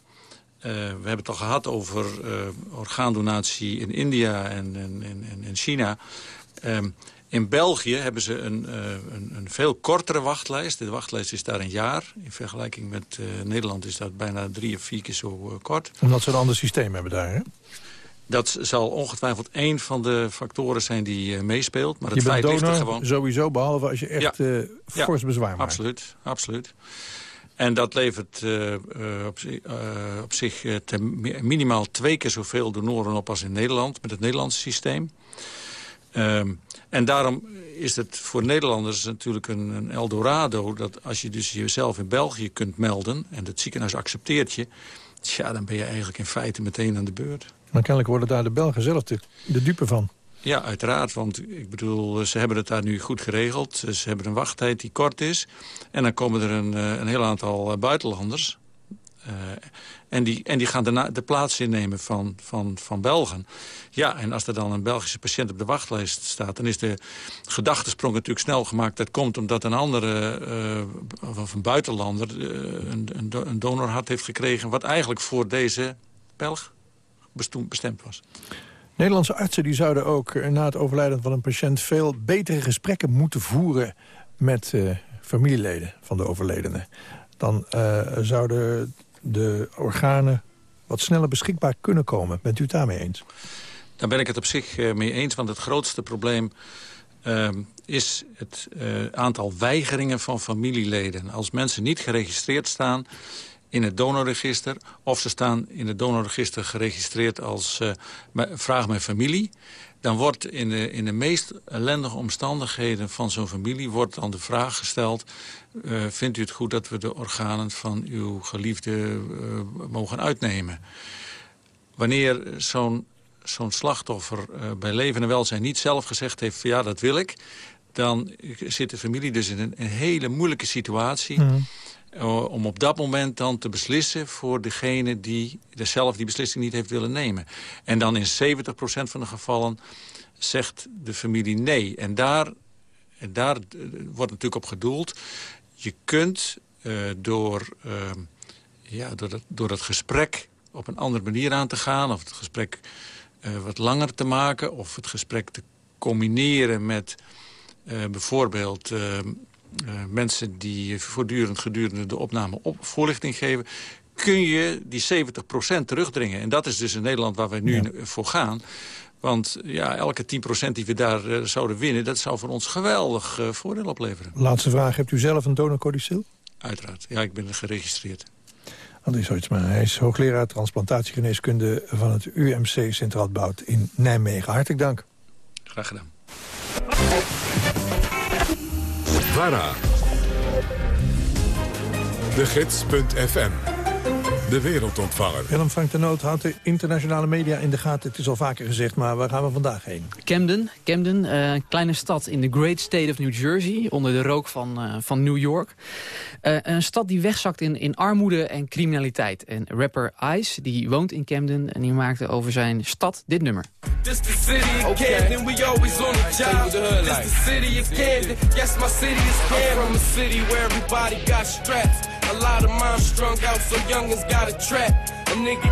we hebben het al gehad over uh, orgaandonatie in India en in China. Um, in België hebben ze een, uh, een, een, veel kortere wachtlijst. De wachtlijst is daar een jaar. In vergelijking met Nederland is dat bijna drie of vier keer zo kort. Omdat ze een ander systeem hebben daar, hè? Dat zal ongetwijfeld één van de factoren zijn die meespeelt. Maar het feit ligt er gewoon. sowieso, behalve als je echt ja. fors ja, bezwaar maakt. Absoluut, absoluut. En dat levert uh, op, uh, op, zich minimaal twee keer zoveel donoren op als in Nederland... met het Nederlandse systeem. Um, en daarom is het voor Nederlanders natuurlijk een, een, Eldorado... dat als je dus jezelf in België kunt melden... en het ziekenhuis accepteert je... tja, dan ben je eigenlijk in feite meteen aan de beurt. Maar kennelijk worden daar de Belgen zelf de, de dupe van. Ja, uiteraard. Want ik bedoel, ze hebben het daar nu goed geregeld. Ze hebben een wachttijd die kort is. En dan komen er een, een heel aantal buitenlanders. En, die, en die gaan de, plaats innemen van, van, van Belgen. Ja, en als er dan een Belgische patiënt op de wachtlijst staat... dan is de gedachtesprong natuurlijk snel gemaakt. Dat komt omdat een andere, uh, of een buitenlander... Een, een donorhart heeft gekregen... wat eigenlijk voor deze Belg bestemd was. Nederlandse artsen die zouden ook na het overlijden van een patiënt... veel betere gesprekken moeten voeren met familieleden van de overledene. Dan zouden de organen wat sneller beschikbaar kunnen komen. Bent u het daarmee eens? Daar ben ik het op zich mee eens, want het grootste probleem uh, is het aantal weigeringen van familieleden. Als mensen niet geregistreerd staan in het donorregister... of ze staan in het donorregister geregistreerd als uh, vraag mijn familie... dan wordt in de, in de meest ellendige omstandigheden van zo'n familie... wordt dan de vraag gesteld... Uh, vindt u het goed dat we de organen van uw geliefde uh, mogen uitnemen? Wanneer zo'n zo'n slachtoffer bij leven en welzijn niet zelf gezegd heeft... ja, dat wil ik, dan zit de familie dus in een, een hele moeilijke situatie... Mm. Om op dat moment dan te beslissen voor degene die zelf die beslissing niet heeft willen nemen. En dan in 70% van de gevallen zegt de familie nee. En daar, daar wordt natuurlijk op gedoeld je kunt uh, door, uh, ja, door, dat, door dat gesprek op een andere manier aan te gaan... of het gesprek wat langer te maken... of het gesprek te combineren met bijvoorbeeld mensen... die voortdurend gedurende de opname op voorlichting geven kun je die 70% terugdringen. En dat is dus in Nederland waar we nu ja. voor gaan. Want ja, elke 10% die we daar uh, zouden winnen... dat zou voor ons geweldig uh, voordeel opleveren. Laatste vraag. Hebt u zelf een donorcodicil? Uiteraard. Ja, ik ben geregistreerd. Andries Hoitsma, hij is hoogleraar transplantatiegeneeskunde... van het UMC Centraal Bout in Nijmegen. Hartelijk dank. Graag gedaan. VARA. De Gids.fm de wereldontvanger. Willem Frank de Noot houdt de internationale media in de gaten. Het is al vaker gezegd, maar waar gaan we vandaag heen? Camden, Camden uh, een kleine stad in de Great State of New Jersey... onder de rook van, uh, van New York. Uh, een stad die wegzakt in, in armoede en criminaliteit. En rapper Ice, die woont in Camden... en die maakte over zijn stad dit nummer. This the city of okay. Camden, we always on the job. This the city of Camden, yes my city is Camden. from a city where everybody got straps. A lot of out, got a nigga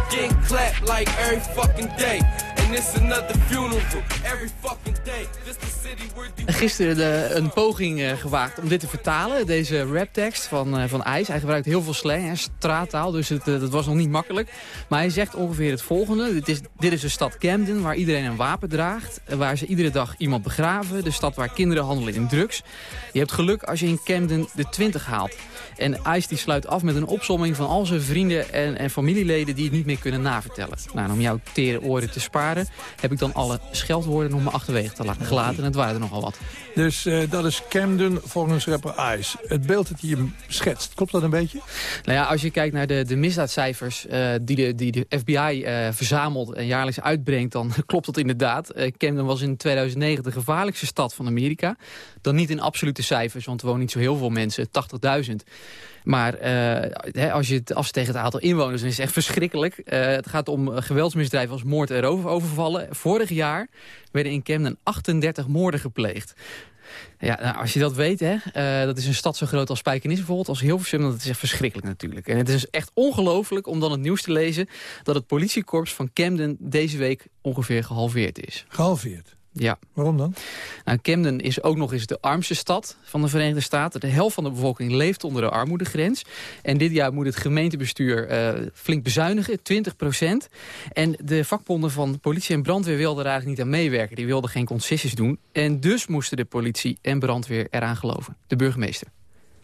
clapped like fucking day. And another funeral every fucking day. This the city. Gisteren een poging uh, gewaagd om dit te vertalen. Deze raptekst van, uh, van IJs. Hij gebruikt heel veel slang en straattaal, dus het, uh, dat was nog niet makkelijk. Maar hij zegt ongeveer het volgende. Dit is, dit is de stad Camden, waar iedereen een wapen draagt. Waar ze iedere dag iemand begraven. De stad waar kinderen handelen in drugs. Je hebt geluk als je in Camden de 20 haalt. En IJs die sluit af met een opsomming van al zijn vrienden en, en familieleden die het niet meer kunnen navertellen. Nou, om jouw tere oren te sparen heb ik dan alle scheldwoorden nog maar achterwege te laten gelaten. En het waren er nogal wat. Dus uh, dat is Camden volgens rapper Ice. Het beeld dat hij schetst, klopt dat een beetje? Nou ja, als je kijkt naar de, de misdaadcijfers uh, die, de, die de FBI eh, verzamelt en jaarlijks uitbrengt, dan klopt dat inderdaad. Camden was in 2009 de gevaarlijkste stad van Amerika. Dan niet in absolute cijfers, want er wonen niet zo heel veel mensen, 80.000. Maar uh, als je het afzet het aantal inwoners, dan is het echt verschrikkelijk. Uh, het gaat om geweldsmisdrijven als moord en overvallen. Vorig jaar werden in Camden 38 moorden gepleegd. Ja, nou, als je dat weet, hè, dat is een stad zo groot als Spijkenis bijvoorbeeld, als Hilversum, dat is echt verschrikkelijk natuurlijk. En het is echt ongelooflijk om dan het nieuws te lezen dat het politiekorps van Camden deze week ongeveer gehalveerd is. Gehalveerd? Ja. Waarom dan? Nou, Camden is ook nog eens de armste stad van de Verenigde Staten. De helft van de bevolking leeft onder de armoedegrens. En dit jaar moet het gemeentebestuur uh, flink bezuinigen, 20 procent. En de vakbonden van politie en brandweer wilden er eigenlijk niet aan meewerken. Die wilden geen concessies doen. En dus moesten de politie en brandweer eraan geloven. De burgemeester.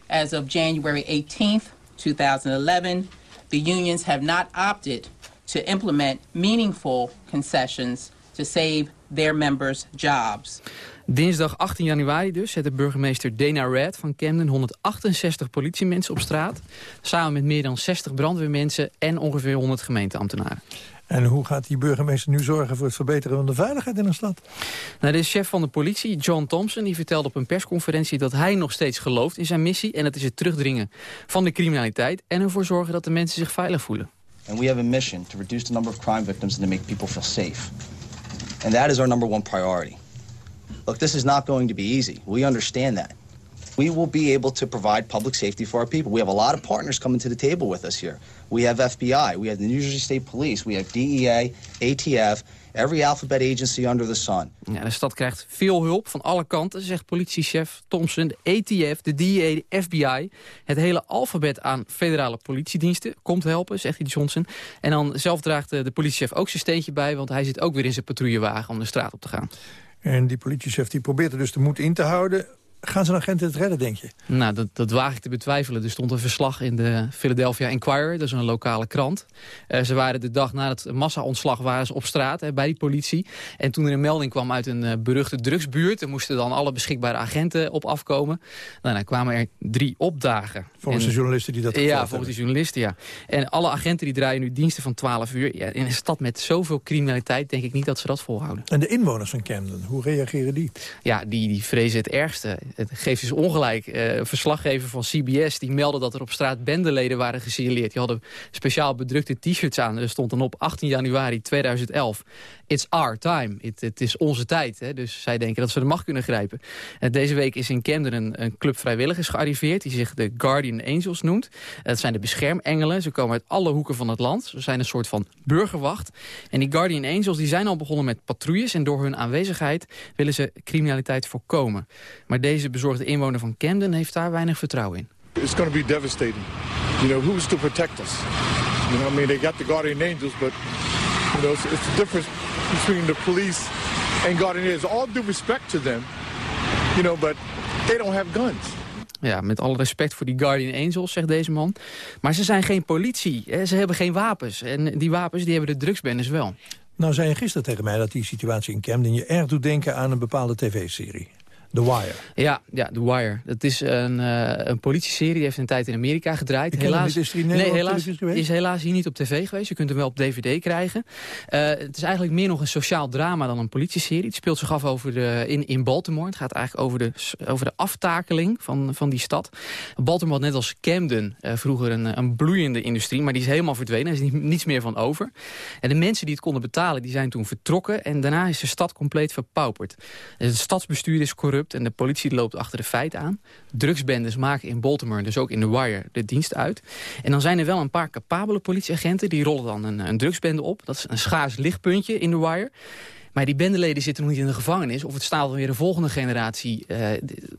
As of January 18th, 2011, the unions have not opted to implement meaningful concessions to save their members' jobs. Dinsdag 18 januari dus zette burgemeester Dana Red van Camden 168 politiemensen op straat. Samen met meer dan 60 brandweermensen en ongeveer 100 gemeenteambtenaren. En hoe gaat die burgemeester nu zorgen voor het verbeteren van de veiligheid in een stad? Nou, de chef van de politie, John Thompson, die vertelde op een persconferentie dat hij nog steeds gelooft in zijn missie. En dat is het terugdringen van de criminaliteit en ervoor zorgen dat de mensen zich veilig voelen. And we have a mission to reduce the number of crime victims and to make people feel safe. And that is our number one priority. Look, this is not going to be easy. We understand that. We will be able to provide public safety for our people. We have a lot of partners coming to the table with us here. We have FBI, we have the New Jersey State Police, we have DEA, ATF, every alphabet agency under the sun. Ja, de stad krijgt veel hulp van alle kanten, zegt politiechef Thompson. De ATF, de DEA, de FBI. Het hele alfabet aan federale politiediensten komt helpen, zegt hij Johnson. En dan zelf draagt de politiechef ook zijn steentje bij... want hij zit ook weer in zijn patrouillewagen om de straat op te gaan. En die politiechef die probeert er dus de moed in te houden. Gaan zijn agenten het redden, denk je? Nou, dat, dat waag ik te betwijfelen. Er stond een verslag in de Philadelphia Inquirer, dat is een lokale krant. Uh, ze waren de dag na het massa-ontslag waren ze op straat hè, bij die politie. En toen er een melding kwam uit een uh, beruchte drugsbuurt... er moesten dan alle beschikbare agenten op afkomen. Nou, dan kwamen er drie opdagen. Volgens en, de journalisten die dat Ja, volgens hebben. de journalisten, ja. En alle agenten die draaien nu diensten van 12 uur. Ja, in een stad met zoveel criminaliteit denk ik niet dat ze dat volhouden. En de inwoners van Camden, hoe reageren die? Ja, die, die vrezen het ergste het geeft dus ongelijk. Een verslaggever van CBS die meldde dat er op straat bendeleden waren gesignaleerd. Die hadden speciaal bedrukte t-shirts aan. Er stond dan op 18 januari 2011. It's our time. Het is onze tijd. Hè? Dus zij denken dat ze de macht kunnen grijpen. En deze week is in Camden een, een, club vrijwilligers gearriveerd... die zich de Guardian Angels noemt. Dat zijn de beschermengelen. Ze komen uit alle hoeken van het land. Ze zijn een soort van burgerwacht. En die Guardian Angels die zijn al begonnen met patrouilles... en door hun aanwezigheid willen ze criminaliteit voorkomen. Maar deze bezorgde inwoner van Camden heeft daar weinig vertrouwen in. It's going to be devastating. You know, who's to protect us? You know, I mean, they got the Guardian Angels, but you know, it's, it's the difference between the police and Guardian Angels. All due respect to them, you know, but they don't have guns. Ja, met alle respect voor die Guardian Angels, zegt deze man. Maar ze zijn geen politie. Hè? Ze hebben geen wapens. En die wapens die hebben de drugsbendes wel. Nou zei je gisteren tegen mij dat die situatie in Camden... je erg doet denken aan een bepaalde tv-serie. The Wire. Ja, ja, The Wire. Dat is een, uh, een politieserie, die heeft een tijd in Amerika gedraaid. Helaas, is nee, helaas is helaas hier niet op tv geweest. Je kunt hem wel op dvd krijgen. Uh, het is eigenlijk meer nog een sociaal drama dan een politieserie. Het speelt zich af over de, in, in Baltimore. Het gaat eigenlijk over de, over de aftakeling van, van die stad. Baltimore had net als Camden uh, vroeger een, een bloeiende industrie, maar die is helemaal verdwenen. Er is niet, niets meer van over. En de mensen die het konden betalen, die zijn toen vertrokken. En daarna is de stad compleet verpauperd. Het stadsbestuur is corrupt en de politie loopt achter de feiten aan. Drugsbendes maken in Baltimore, dus ook in The Wire, de dienst uit. En dan zijn er wel een paar capabele politieagenten... die rollen dan een, een drugsbende op. Dat is een schaars lichtpuntje in The Wire. Maar die bendeleden zitten nog niet in de gevangenis... of het staat dan weer de volgende generatie uh,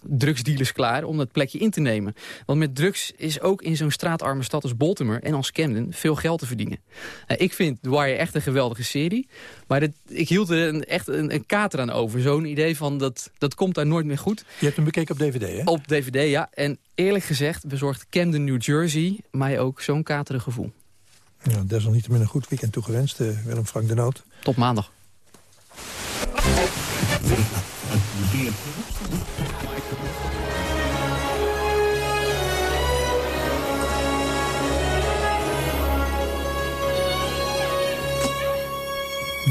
drugsdealers klaar om dat plekje in te nemen. Want met drugs is ook in zo'n straatarme stad als Baltimore en als Camden veel geld te verdienen. Uh, ik vind The Wire echt een geweldige serie. Maar dit, ik hield er een, echt een, een kater aan over. Zo'n idee van dat, dat komt daar nooit meer goed. Je hebt hem bekeken op DVD, hè? Op DVD, ja. En eerlijk gezegd bezorgt Camden, New Jersey mij ook zo'n katerig gevoel. Ja, desalniettemin een goed weekend toegewenst, uh, Willem Frank de Noot. Tot maandag.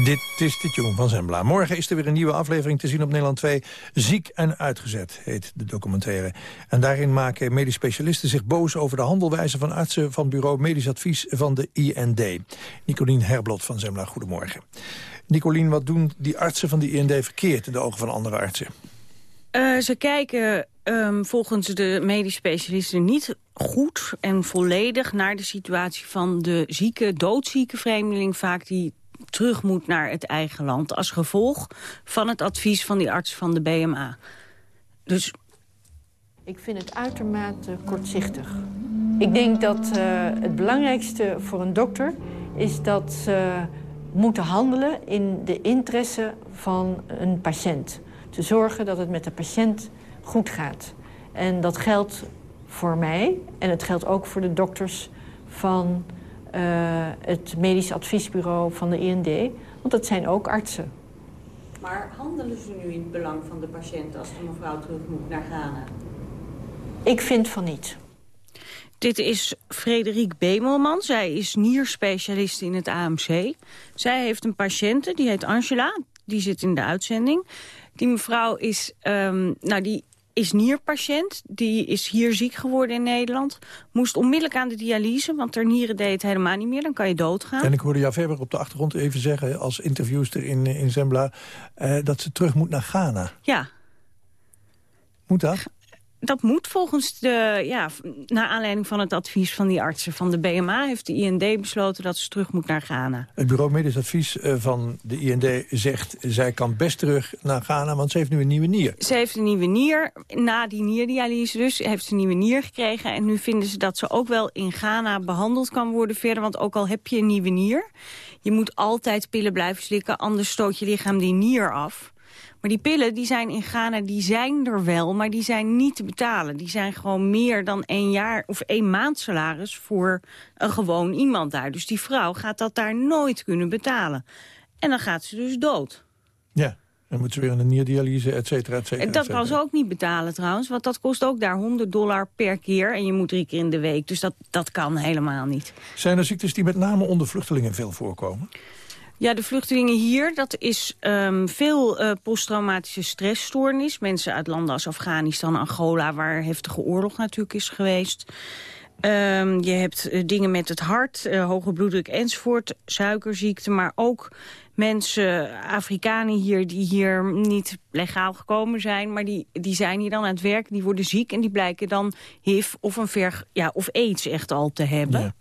Dit is de Jong van Zembla. Morgen is er weer een nieuwe aflevering te zien op Nederland 2. Ziek en uitgezet heet de documentaire. En daarin maken medisch specialisten zich boos over de handelwijze van artsen... van bureau Medisch Advies van de IND. Nicolien Herblot van Zembla, goedemorgen. Nicolien, wat doen die artsen van de IND verkeerd in de ogen van andere artsen? Uh, ze kijken um, volgens de medisch specialisten niet goed en volledig... naar de situatie van de zieke, doodzieke vreemdeling vaak... die terug moet naar het eigen land... als gevolg van het advies van die arts van de BMA. Dus... Ik vind het uitermate kortzichtig. Ik denk dat uh, het belangrijkste voor een dokter is dat ze moeten handelen in de interesse van een patiënt. Te zorgen dat het met de patiënt goed gaat. En dat geldt voor mij en het geldt ook voor de dokters van uh, het medisch adviesbureau van de IND. Want dat zijn ook artsen. Maar handelen ze nu in het belang van de patiënt als de mevrouw terug moet naar Ghana? Ik vind van niet. Dit is Frederik Bemelman. Zij is nierspecialist in het AMC. Zij heeft een patiënte, die heet Angela. Die zit in de uitzending. Die mevrouw is, um, nou, die is nierpatiënt. Die is hier ziek geworden in Nederland. Moest onmiddellijk aan de dialyse, want haar nieren deed het helemaal niet meer. Dan kan je doodgaan. En ik hoorde jou verder op de achtergrond even zeggen... als interviewster in, in Zembla... Uh, dat ze terug moet naar Ghana. Ja. Moet dat? Dat moet volgens de, ja, naar aanleiding van het advies van die artsen van de BMA... heeft de IND besloten dat ze terug moet naar Ghana. Het bureau medisch advies eh, van de IND zegt... zij kan best terug naar Ghana, want ze heeft nu een nieuwe nier. Ze heeft een nieuwe nier. Na die nierdialyse dus heeft ze een nieuwe nier gekregen. En nu vinden ze dat ze ook wel in Ghana behandeld kan worden verder. Want ook al heb je een nieuwe nier... je moet altijd pillen blijven slikken, anders stoot je lichaam die nier af... Maar die pillen die zijn in Ghana, die zijn er wel, maar die zijn niet te betalen. Die zijn gewoon meer dan één jaar of één maand salaris voor een gewoon iemand daar. Dus die vrouw gaat dat daar nooit kunnen betalen. En dan gaat ze dus dood. Ja, dan moet ze weer een nierdialyse, et cetera, et cetera. En dat kan ze ook niet betalen trouwens, want dat kost ook daar 100 dollar per keer. En je moet drie keer in de week, dus dat, dat kan helemaal niet. Zijn er ziektes die met name onder vluchtelingen veel voorkomen? Ja, de vluchtelingen hier, dat is um, veel uh, posttraumatische stressstoornis. Mensen uit landen als Afghanistan, Angola, waar heftige oorlog natuurlijk is geweest. Um, je hebt uh, dingen met het hart, uh, hoge bloeddruk enzovoort, suikerziekte, maar ook mensen, Afrikanen hier, die hier niet legaal gekomen zijn, maar die, die zijn hier dan aan het werk, die worden ziek en die blijken dan HIV of, een ver, ja, of aids echt al te hebben. Ja.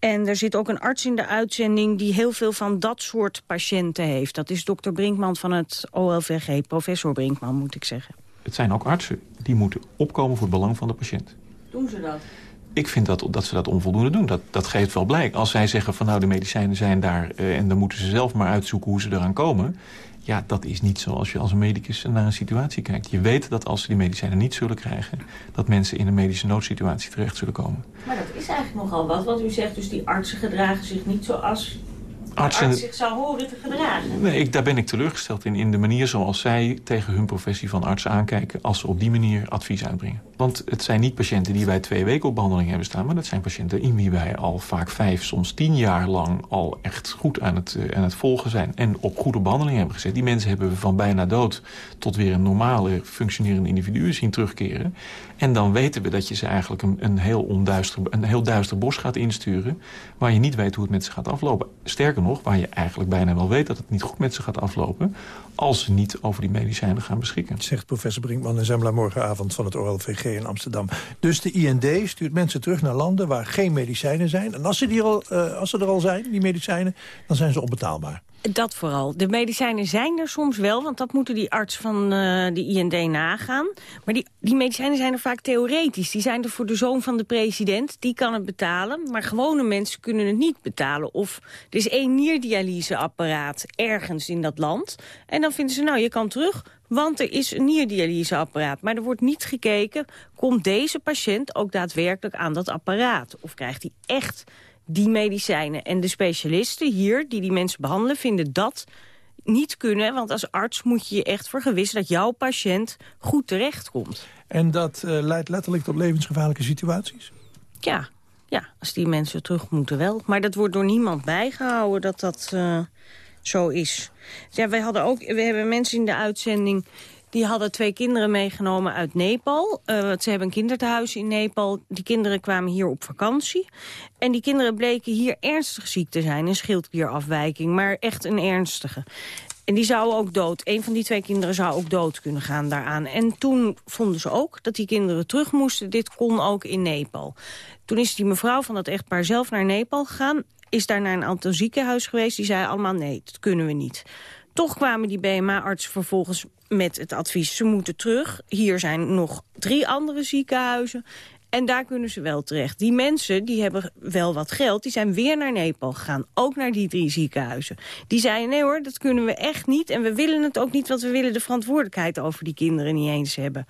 En er zit ook een arts in de uitzending die heel veel van dat soort patiënten heeft. Dat is dokter Brinkman van het OLVG, professor Brinkman moet ik zeggen. Het zijn ook artsen die moeten opkomen voor het belang van de patiënt. Doen ze dat? Ik vind dat, dat ze dat onvoldoende doen. Dat, dat geeft wel blijk. Als zij zeggen van nou de medicijnen zijn daar... Uh, en dan moeten ze zelf maar uitzoeken hoe ze eraan komen... Ja, dat is niet zoals je als medicus naar een situatie kijkt. Je weet dat als ze die medicijnen niet zullen krijgen... dat mensen in een medische noodsituatie terecht zullen komen. Maar dat is eigenlijk nogal wat. Want u zegt dus die artsen gedragen zich niet zoals artsen... arts zich zou horen te gedragen. Nee, ik, daar ben ik teleurgesteld in. In de manier zoals zij tegen hun professie van arts aankijken... als ze op die manier advies uitbrengen. Want het zijn niet patiënten die wij twee weken op behandeling hebben staan... maar dat zijn patiënten in wie wij al vaak vijf, soms tien jaar lang... al echt goed aan het, uh, aan het volgen zijn en op goede behandeling hebben gezet. Die mensen hebben we van bijna dood tot weer een normale functionerende individu zien terugkeren. En dan weten we dat je ze eigenlijk een, een, heel, onduister, een heel duister bos gaat insturen... waar je niet weet hoe het met ze gaat aflopen. Sterker nog, waar je eigenlijk bijna wel weet dat het niet goed met ze gaat aflopen... als ze niet over die medicijnen gaan beschikken. Zegt professor Brinkman en Zembla morgenavond van het OLVG in Amsterdam. Dus de IND stuurt mensen terug naar landen waar geen medicijnen zijn. En als ze, die al, uh, als ze er al zijn, die medicijnen, dan zijn ze onbetaalbaar. Dat vooral. De medicijnen zijn er soms wel, want dat moeten die arts van uh, de IND nagaan. Maar die, die medicijnen zijn er vaak theoretisch. Die zijn er voor de zoon van de president, die kan het betalen. Maar gewone mensen kunnen het niet betalen. Of er is één nierdialyseapparaat ergens in dat land. En dan vinden ze, nou, je kan terug, want er is een nierdialyseapparaat. Maar er wordt niet gekeken, komt deze patiënt ook daadwerkelijk aan dat apparaat? Of krijgt hij echt die medicijnen. En de specialisten hier, die die mensen behandelen, vinden dat niet kunnen. Want als arts moet je je echt vergewissen dat jouw patiënt goed terechtkomt. En dat uh, leidt letterlijk tot levensgevaarlijke situaties? Ja, ja, als die mensen terug moeten wel. Maar dat wordt door niemand bijgehouden dat dat uh, zo is. Ja, wij hadden ook, we hebben mensen in de uitzending die hadden twee kinderen meegenomen uit Nepal. Uh, ze hebben een kinderthuis in Nepal. Die kinderen kwamen hier op vakantie. En die kinderen bleken hier ernstig ziek te zijn. Een schildklierafwijking, maar echt een ernstige. En die zouden ook dood. Een van die twee kinderen zou ook dood kunnen gaan daaraan. En toen vonden ze ook dat die kinderen terug moesten. Dit kon ook in Nepal. Toen is die mevrouw van dat echtpaar zelf naar Nepal gegaan. Is daar naar een aantal ziekenhuis geweest. Die zei allemaal nee, dat kunnen we niet. Toch kwamen die BMA-artsen vervolgens met het advies... ze moeten terug. Hier zijn nog drie andere ziekenhuizen. En daar kunnen ze wel terecht. Die mensen die hebben wel wat geld, die zijn weer naar Nepal gegaan. Ook naar die drie ziekenhuizen. Die zeiden, nee hoor, dat kunnen we echt niet. En we willen het ook niet, want we willen de verantwoordelijkheid over die kinderen niet eens hebben.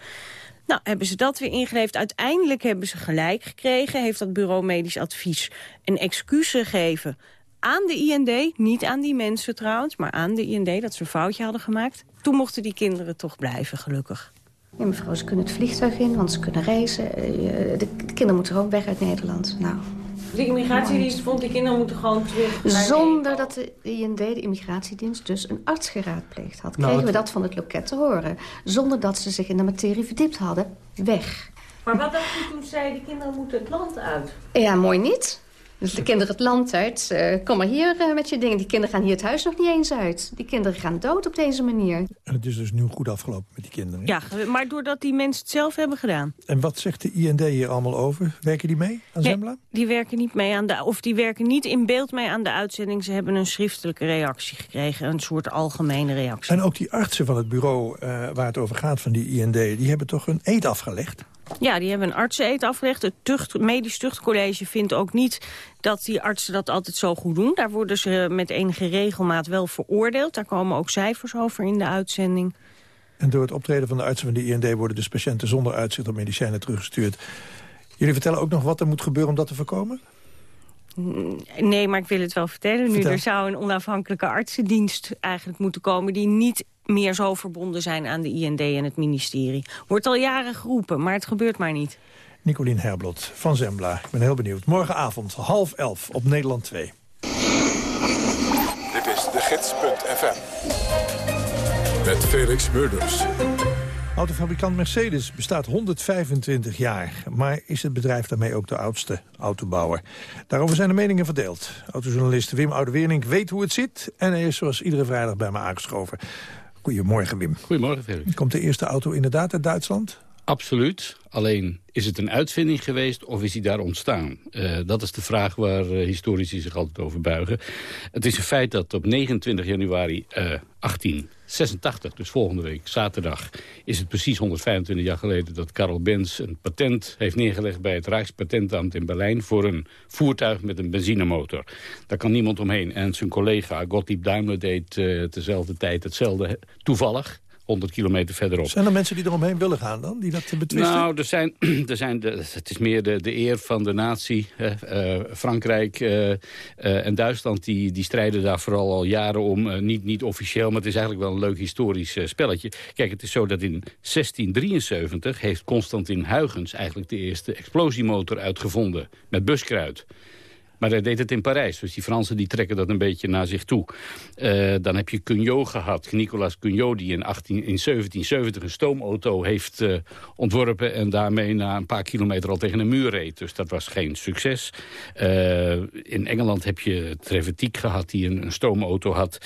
Nou, hebben ze dat weer ingeleefd. Uiteindelijk hebben ze gelijk gekregen. Heeft dat bureau medisch advies een excuus gegeven aan de IND, niet aan die mensen trouwens... maar aan de IND, dat ze een foutje hadden gemaakt. Toen mochten die kinderen toch blijven, gelukkig. Ja, mevrouw, ze kunnen het vliegtuig in, want ze kunnen reizen. Eh, De, de kinderen moeten gewoon weg uit Nederland. Nou, De immigratiedienst vond die kinderen moeten gewoon terug. naar Zonder dat de IND, de immigratiedienst, dus een arts geraadpleegd had. Nou, Kregen we dat van het loket te horen. Zonder dat ze zich in de materie verdiept hadden. Weg. Maar wat dacht u toen zei, de kinderen moeten het land uit? Ja, mooi niet. Dus de kinderen het land uit. eh, kom maar hier eh, met je dingen. Die kinderen gaan hier het huis nog niet eens uit. Die kinderen gaan dood op deze manier. En het is dus nu goed afgelopen met die kinderen. Ja, maar doordat die mensen het zelf hebben gedaan. En wat zegt de IND hier allemaal over? Werken die mee aan Nee, Zembla? die werken niet mee aan de, of die werken niet in beeld mee aan de uitzending. Ze hebben een schriftelijke reactie gekregen, een soort algemene reactie. En ook die artsen van het bureau eh, waar het over gaat van die IND... die hebben toch een eed afgelegd? Ja, die hebben een artseneed afgelegd. Het tucht, medisch tuchtcollege vindt ook niet dat die artsen dat altijd zo goed doen. Daar worden ze met enige regelmaat wel veroordeeld. Daar komen ook cijfers over in de uitzending. En door het optreden van de artsen van de IND... worden dus patiënten zonder uitzicht op medicijnen teruggestuurd. Jullie vertellen ook nog wat er moet gebeuren om dat te voorkomen? Nee, maar ik wil het wel vertellen nu. Vertel. Er zou een onafhankelijke artsendienst eigenlijk moeten komen... die niet meer zo verbonden zijn aan de IND en het ministerie. Wordt al jaren geroepen, maar het gebeurt maar niet. Nicolien Herblot van Zembla. Ik ben heel benieuwd. Morgenavond, half elf, op Nederland 2. Dit is de gids.fm. Met Felix Murders. Autofabrikant Mercedes bestaat 125 jaar. Maar is het bedrijf daarmee ook de oudste autobouwer? Daarover zijn de meningen verdeeld. Autojournalist Wim Oudewerink weet hoe het zit... en hij is zoals iedere vrijdag bij me aangeschoven. Goedemorgen, Wim. Goedemorgen, Felix. Komt de eerste auto inderdaad uit Duitsland? Absoluut. Alleen, is het een uitvinding geweest of is die daar ontstaan? Eh, dat is de vraag waar eh, historici zich altijd over buigen. Het is een feit dat op 29 januari eh, 18 86, dus volgende week, zaterdag, is het precies 125 jaar geleden... dat Karel Benz een patent heeft neergelegd bij het Rijkspatentamt in Berlijn... voor een voertuig met een benzinemotor. Daar kan niemand omheen. En zijn collega Gottlieb Daimler deed uh, tezelfde tijd hetzelfde, toevallig... 100 kilometer verderop. Zijn er mensen die eromheen willen gaan dan, die dat betwisten? Nou, er zijn, er zijn de, het is meer de, de eer van de natie. eh, Frankrijk eh, eh, en Duitsland die, die strijden daar vooral al jaren om. Niet, niet officieel, maar het is eigenlijk wel een leuk historisch spelletje. Kijk, het is zo dat in 1673 heeft Constantin Huygens eigenlijk de eerste explosiemotor uitgevonden. Met buskruid. Maar hij deed het in Parijs, dus die Fransen die trekken dat een beetje naar zich toe. Eh, dan heb je Cugnot gehad, Nicolas Cugnot... die in, 18, in 1770 een stoomauto heeft eh, ontworpen... en daarmee na een paar kilometer al tegen een muur reed. Dus dat was geen succes. Eh, in Engeland heb je Trevetiek gehad, die een, een stoomauto had...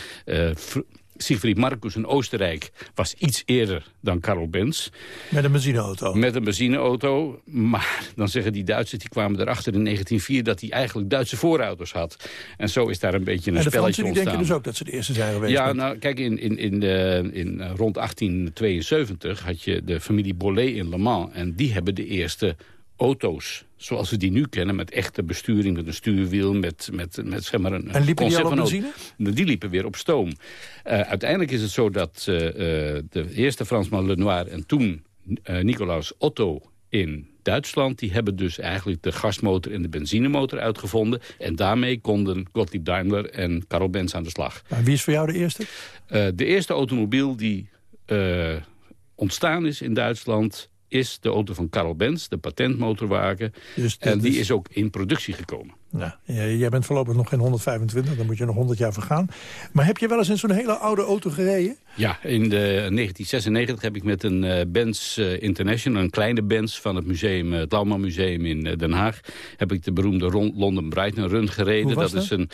Eh, Fr- Siegfried Marcus in Oostenrijk was iets eerder dan Karl Benz. Met een benzineauto? Met een benzineauto. Maar dan zeggen die Duitsers, die kwamen erachter in 1904... dat hij eigenlijk Duitse voorauto's had. En zo is daar een beetje een en de spelletje Fransen die ontstaan. denken dus ook dat ze de eerste zijn geweest. Ja, met- nou, kijk, in, in, in, de, in eh, rond 1872 had je de familie Bollet in Le Mans. En die hebben de eerste auto's, zoals we die nu kennen... met echte besturing, met een stuurwiel, met, met, met zeg maar een En liepen die al op benzine? Die liepen weer op stoom. Eh, uiteindelijk is het zo dat eh, eh, de eerste Fransman Lenoir... en toen eh, Nicolaus Otto in Duitsland... die hebben dus eigenlijk de gasmotor en de benzinemotor uitgevonden. En daarmee konden Gottlieb Daimler en Karl Benz aan de slag. Maar wie is voor jou de eerste? De eerste automobiel die ontstaan is in Duitsland is de auto van Karl Benz, de patentmotorwagen. Dus en die is- is ook in productie gekomen. Nou, j- jij bent voorlopig nog geen 125, dan moet je nog 100 jaar vergaan. Maar heb je wel eens in zo'n hele oude auto gereden? Ja, in de 1996 heb ik met een eh, Benz eh, International, een kleine Benz van het museum, eh, het Lauwman Museum in Den Haag, heb ik de beroemde Ron- London Brighton Run gereden. Dat, Is een,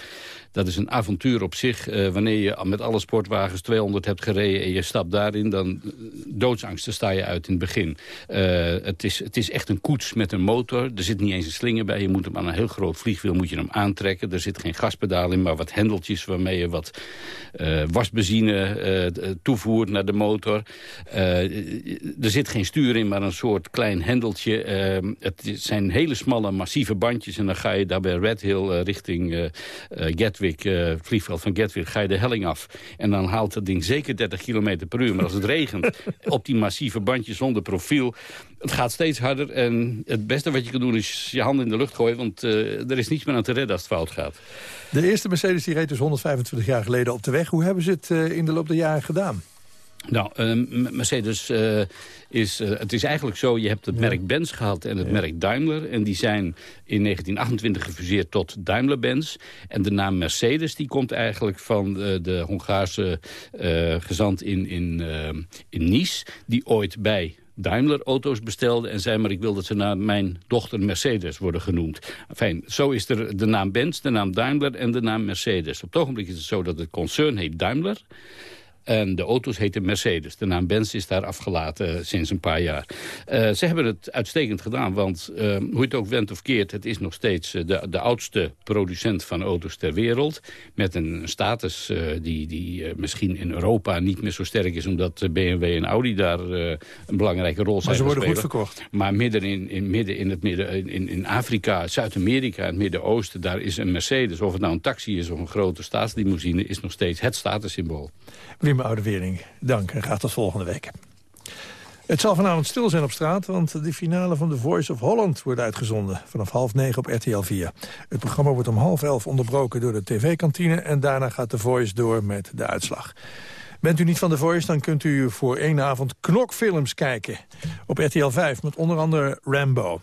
dat is een avontuur op zich. Wanneer je met alle sportwagens 200 hebt gereden en je stapt daarin, dan doodsangsten sta je uit in het begin. Het, is, het is echt een koets met een motor. Er zit niet eens een slinger bij. Je moet hem aan een heel groot vliegwiel moet je hem aantrekken. Er zit geen gaspedaal in, maar wat hendeltjes waarmee je wat wasbenzine toevoert naar de motor. Eh, er zit geen stuur in, maar een soort klein hendeltje. Eh, het zijn hele smalle, massieve bandjes. En dan ga je daar bij Red Hill eh, richting eh, eh, Gatwick, eh, het vliegveld van Gatwick, ga je de helling af. En dan haalt dat ding zeker 30 km per uur. Maar als het regent, op die massieve bandjes zonder profiel... het gaat steeds harder. En het beste wat je kan doen is je handen in de lucht gooien. Want eh, er is niet niets meer aan te redden als het fout gaat. De eerste Mercedes die reed dus 125 jaar geleden op de weg. Hoe hebben ze het uh, in de loop der jaren gedaan? Nou, uh, Mercedes uh, is... Uh, het is eigenlijk zo, je hebt het ja. merk Benz gehad en het ja. merk Daimler. En die zijn in 1928 gefuseerd tot Daimler-Benz. En de naam Mercedes die komt eigenlijk van de Hongaarse gezant in, in, in Nice... die ooit bij Daimler auto's bestelde en zei... maar ik wil dat ze naar mijn dochter Mercedes worden genoemd. Fijn, zo is er de naam Benz, de naam Daimler en de naam Mercedes. Op het ogenblik is het zo dat het concern heet Daimler... En de auto's heten Mercedes. De naam Benz is daar afgelaten uh, sinds een paar jaar. Uh, ze hebben het uitstekend gedaan, want uh, hoe je het ook went of keert... het is nog steeds de, de oudste producent van auto's ter wereld... met een status die, die misschien in Europa niet meer zo sterk is... omdat BMW en Audi daar een belangrijke rol zijn Maar ze worden goed verkocht. Maar midden in, in, midden in, het midden, in, in Afrika, Zuid-Amerika, het Midden-Oosten... daar is een Mercedes, of het nou een taxi is of een grote staatslimousine... is nog steeds het statussymbool. Wim Oudewering, dank en graag tot volgende week. Het zal vanavond stil zijn op straat, want de finale van The Voice of Holland wordt uitgezonden. Vanaf half negen op RTL 4. Het programma wordt om half elf onderbroken door de tv-kantine... en daarna gaat The Voice door met de uitslag. Bent u niet van The Voice, dan kunt u voor één avond knokfilms kijken. Op RTL 5 met onder andere Rambo.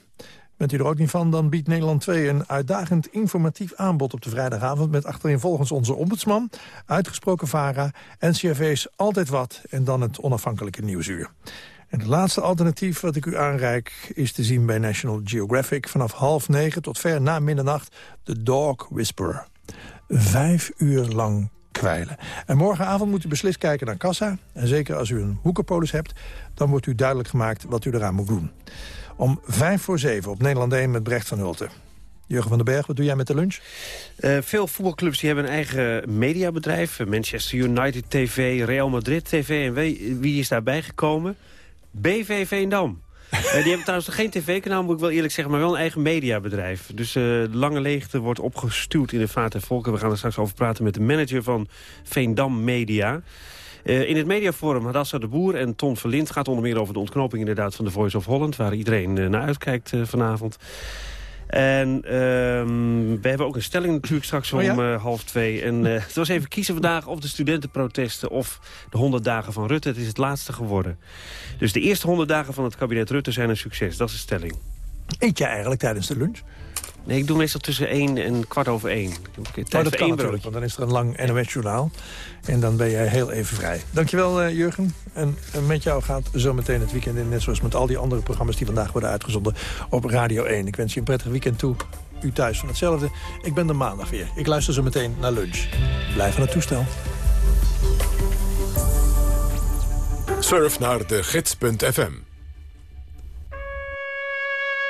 Bent u er ook niet van, dan biedt Nederland 2 een uitdagend informatief aanbod op de vrijdagavond... met achterin volgens onze ombudsman, uitgesproken VARA, NCRV's Altijd Wat... en dan het onafhankelijke Nieuwsuur. En het laatste alternatief wat ik u aanreik is te zien bij National Geographic... vanaf half negen tot ver na middernacht, The Dog Whisperer. Vijf uur lang kwijlen. En morgenavond moet u beslist kijken naar kassa. En zeker als u een hoekenpolis hebt, dan wordt u duidelijk gemaakt wat u eraan moet doen. Om vijf voor zeven op Nederland 1 met Brecht van Hulten. Jurgen van den Berg, wat doe jij met de lunch? Uh, veel voetbalclubs die hebben een eigen mediabedrijf. Manchester United TV, Real Madrid TV. En wie, is daarbij gekomen? BV Veendam. uh, die hebben trouwens geen tv-kanaal, moet ik wel eerlijk zeggen... maar wel een eigen mediabedrijf. Dus de lange leegte wordt opgestuwd in de vaart en volken. We gaan er straks over praten met de manager van Veendam Media... Uh, in het mediaforum Hadassa de Boer en Ton Verlind gaat onder meer over de ontknoping inderdaad van de Voice of Holland... waar iedereen uh, naar uitkijkt uh, vanavond. En uh, we hebben ook een stelling natuurlijk straks om oh ja? uh, half twee. En uh, het was even kiezen vandaag of de studentenprotesten of de 100 dagen van Rutte. Het is het laatste geworden. Dus de eerste 100 dagen van het kabinet Rutte zijn een succes. Dat is de stelling. Eet jij eigenlijk tijdens de lunch? Nee, ik doe meestal tussen 1 en kwart over 1. Oh, dat kan natuurlijk, want dan is er een lang NOS-journaal. En dan ben jij heel even vrij. Dankjewel, uh, Jurgen. En uh, met jou gaat zometeen het weekend in. Net zoals met al die andere programma's die vandaag worden uitgezonden op Radio 1. Ik wens je een prettig weekend toe. U thuis van hetzelfde. Ik ben er maandag weer. Ik luister zo meteen naar lunch. Blijf aan het toestel. Surf naar de gids.fm.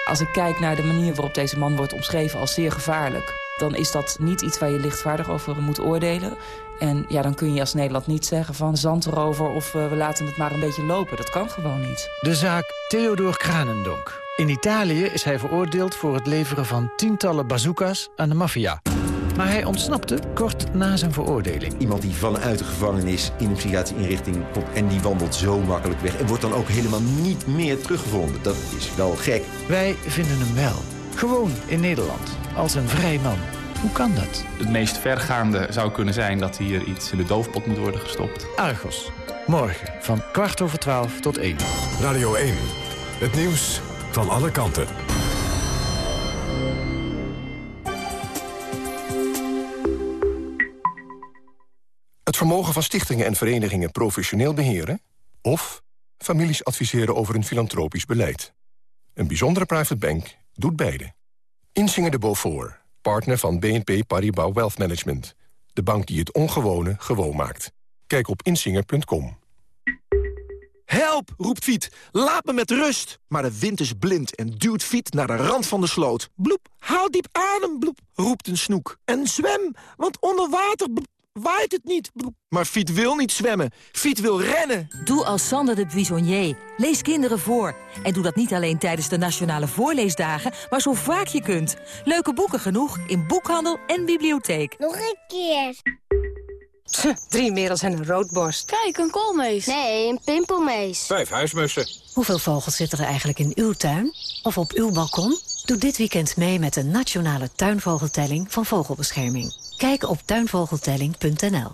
Als ik kijk naar de manier waarop deze man wordt omschreven als zeer gevaarlijk... dan is dat niet iets waar je lichtvaardig over moet oordelen. En ja, dan kun je als Nederland niet zeggen van zand erover... of uh, we laten het maar een beetje lopen. Dat kan gewoon niet. De zaak Theodor Kranendonk. In Italië is hij veroordeeld voor het leveren van tientallen bazooka's aan de maffia. Maar hij ontsnapte kort na zijn veroordeling. Iemand die vanuit de gevangenis in een psychiatrische inrichting komt... en die wandelt zo makkelijk weg en wordt dan ook helemaal niet meer teruggevonden. Dat is wel gek. Wij vinden hem wel. Gewoon in Nederland. Als een vrij man. Hoe kan dat? Het meest vergaande zou kunnen zijn dat hier iets in de doofpot moet worden gestopt. Argos. Morgen van kwart over twaalf tot één. Radio 1. Het nieuws van alle kanten. Het vermogen van stichtingen en verenigingen professioneel beheren... of families adviseren over een filantropisch beleid. Een bijzondere private bank doet beide. Insinger de Beaufort, partner van BNP Paribas Wealth Management. De bank die het ongewone gewoon maakt. Kijk op insinger.com. Help, roept Fiet. Laat me met rust. Maar de wind is blind en duwt Fiet naar de rand van de sloot. Bloep, haal diep adem, bloep, roept een snoek. En zwem, want onder water... Bloep, waait het niet. Maar Fiet wil niet zwemmen. Fiet wil rennen. Doe als Sander de Buissonnier. Lees kinderen voor. En doe dat niet alleen tijdens de Nationale Voorleesdagen... maar zo vaak je kunt. Leuke boeken genoeg in boekhandel en bibliotheek. Nog een keer. Tch, drie merels en een roodborst. Kijk, een koolmees. Nee, een pimpelmees. Vijf huismussen. Hoeveel vogels zitten er eigenlijk in uw tuin? Of op uw balkon? Doe dit weekend mee met de nationale tuinvogeltelling van Vogelbescherming. Kijk op tuinvogeltelling.nl.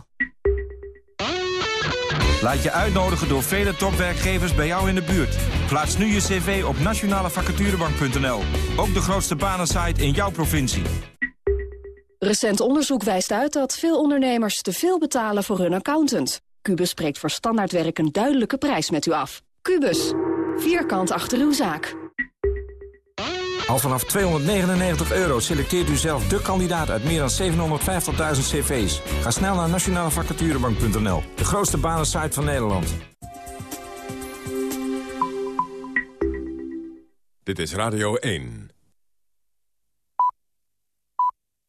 Laat je uitnodigen door vele topwerkgevers bij jou in de buurt. Plaats nu je cv op nationalevacaturebank.nl. Ook de grootste banensite in jouw provincie. Recent onderzoek wijst uit dat veel ondernemers te veel betalen voor hun accountant. Cubus spreekt voor standaardwerk een duidelijke prijs met u af. Cubus, vierkant achter uw zaak. Al vanaf 299 euro selecteert u zelf de kandidaat uit meer dan 750.000 cv's. Ga snel naar nationalevacaturebank.nl, de grootste banensite van Nederland. Dit is Radio 1.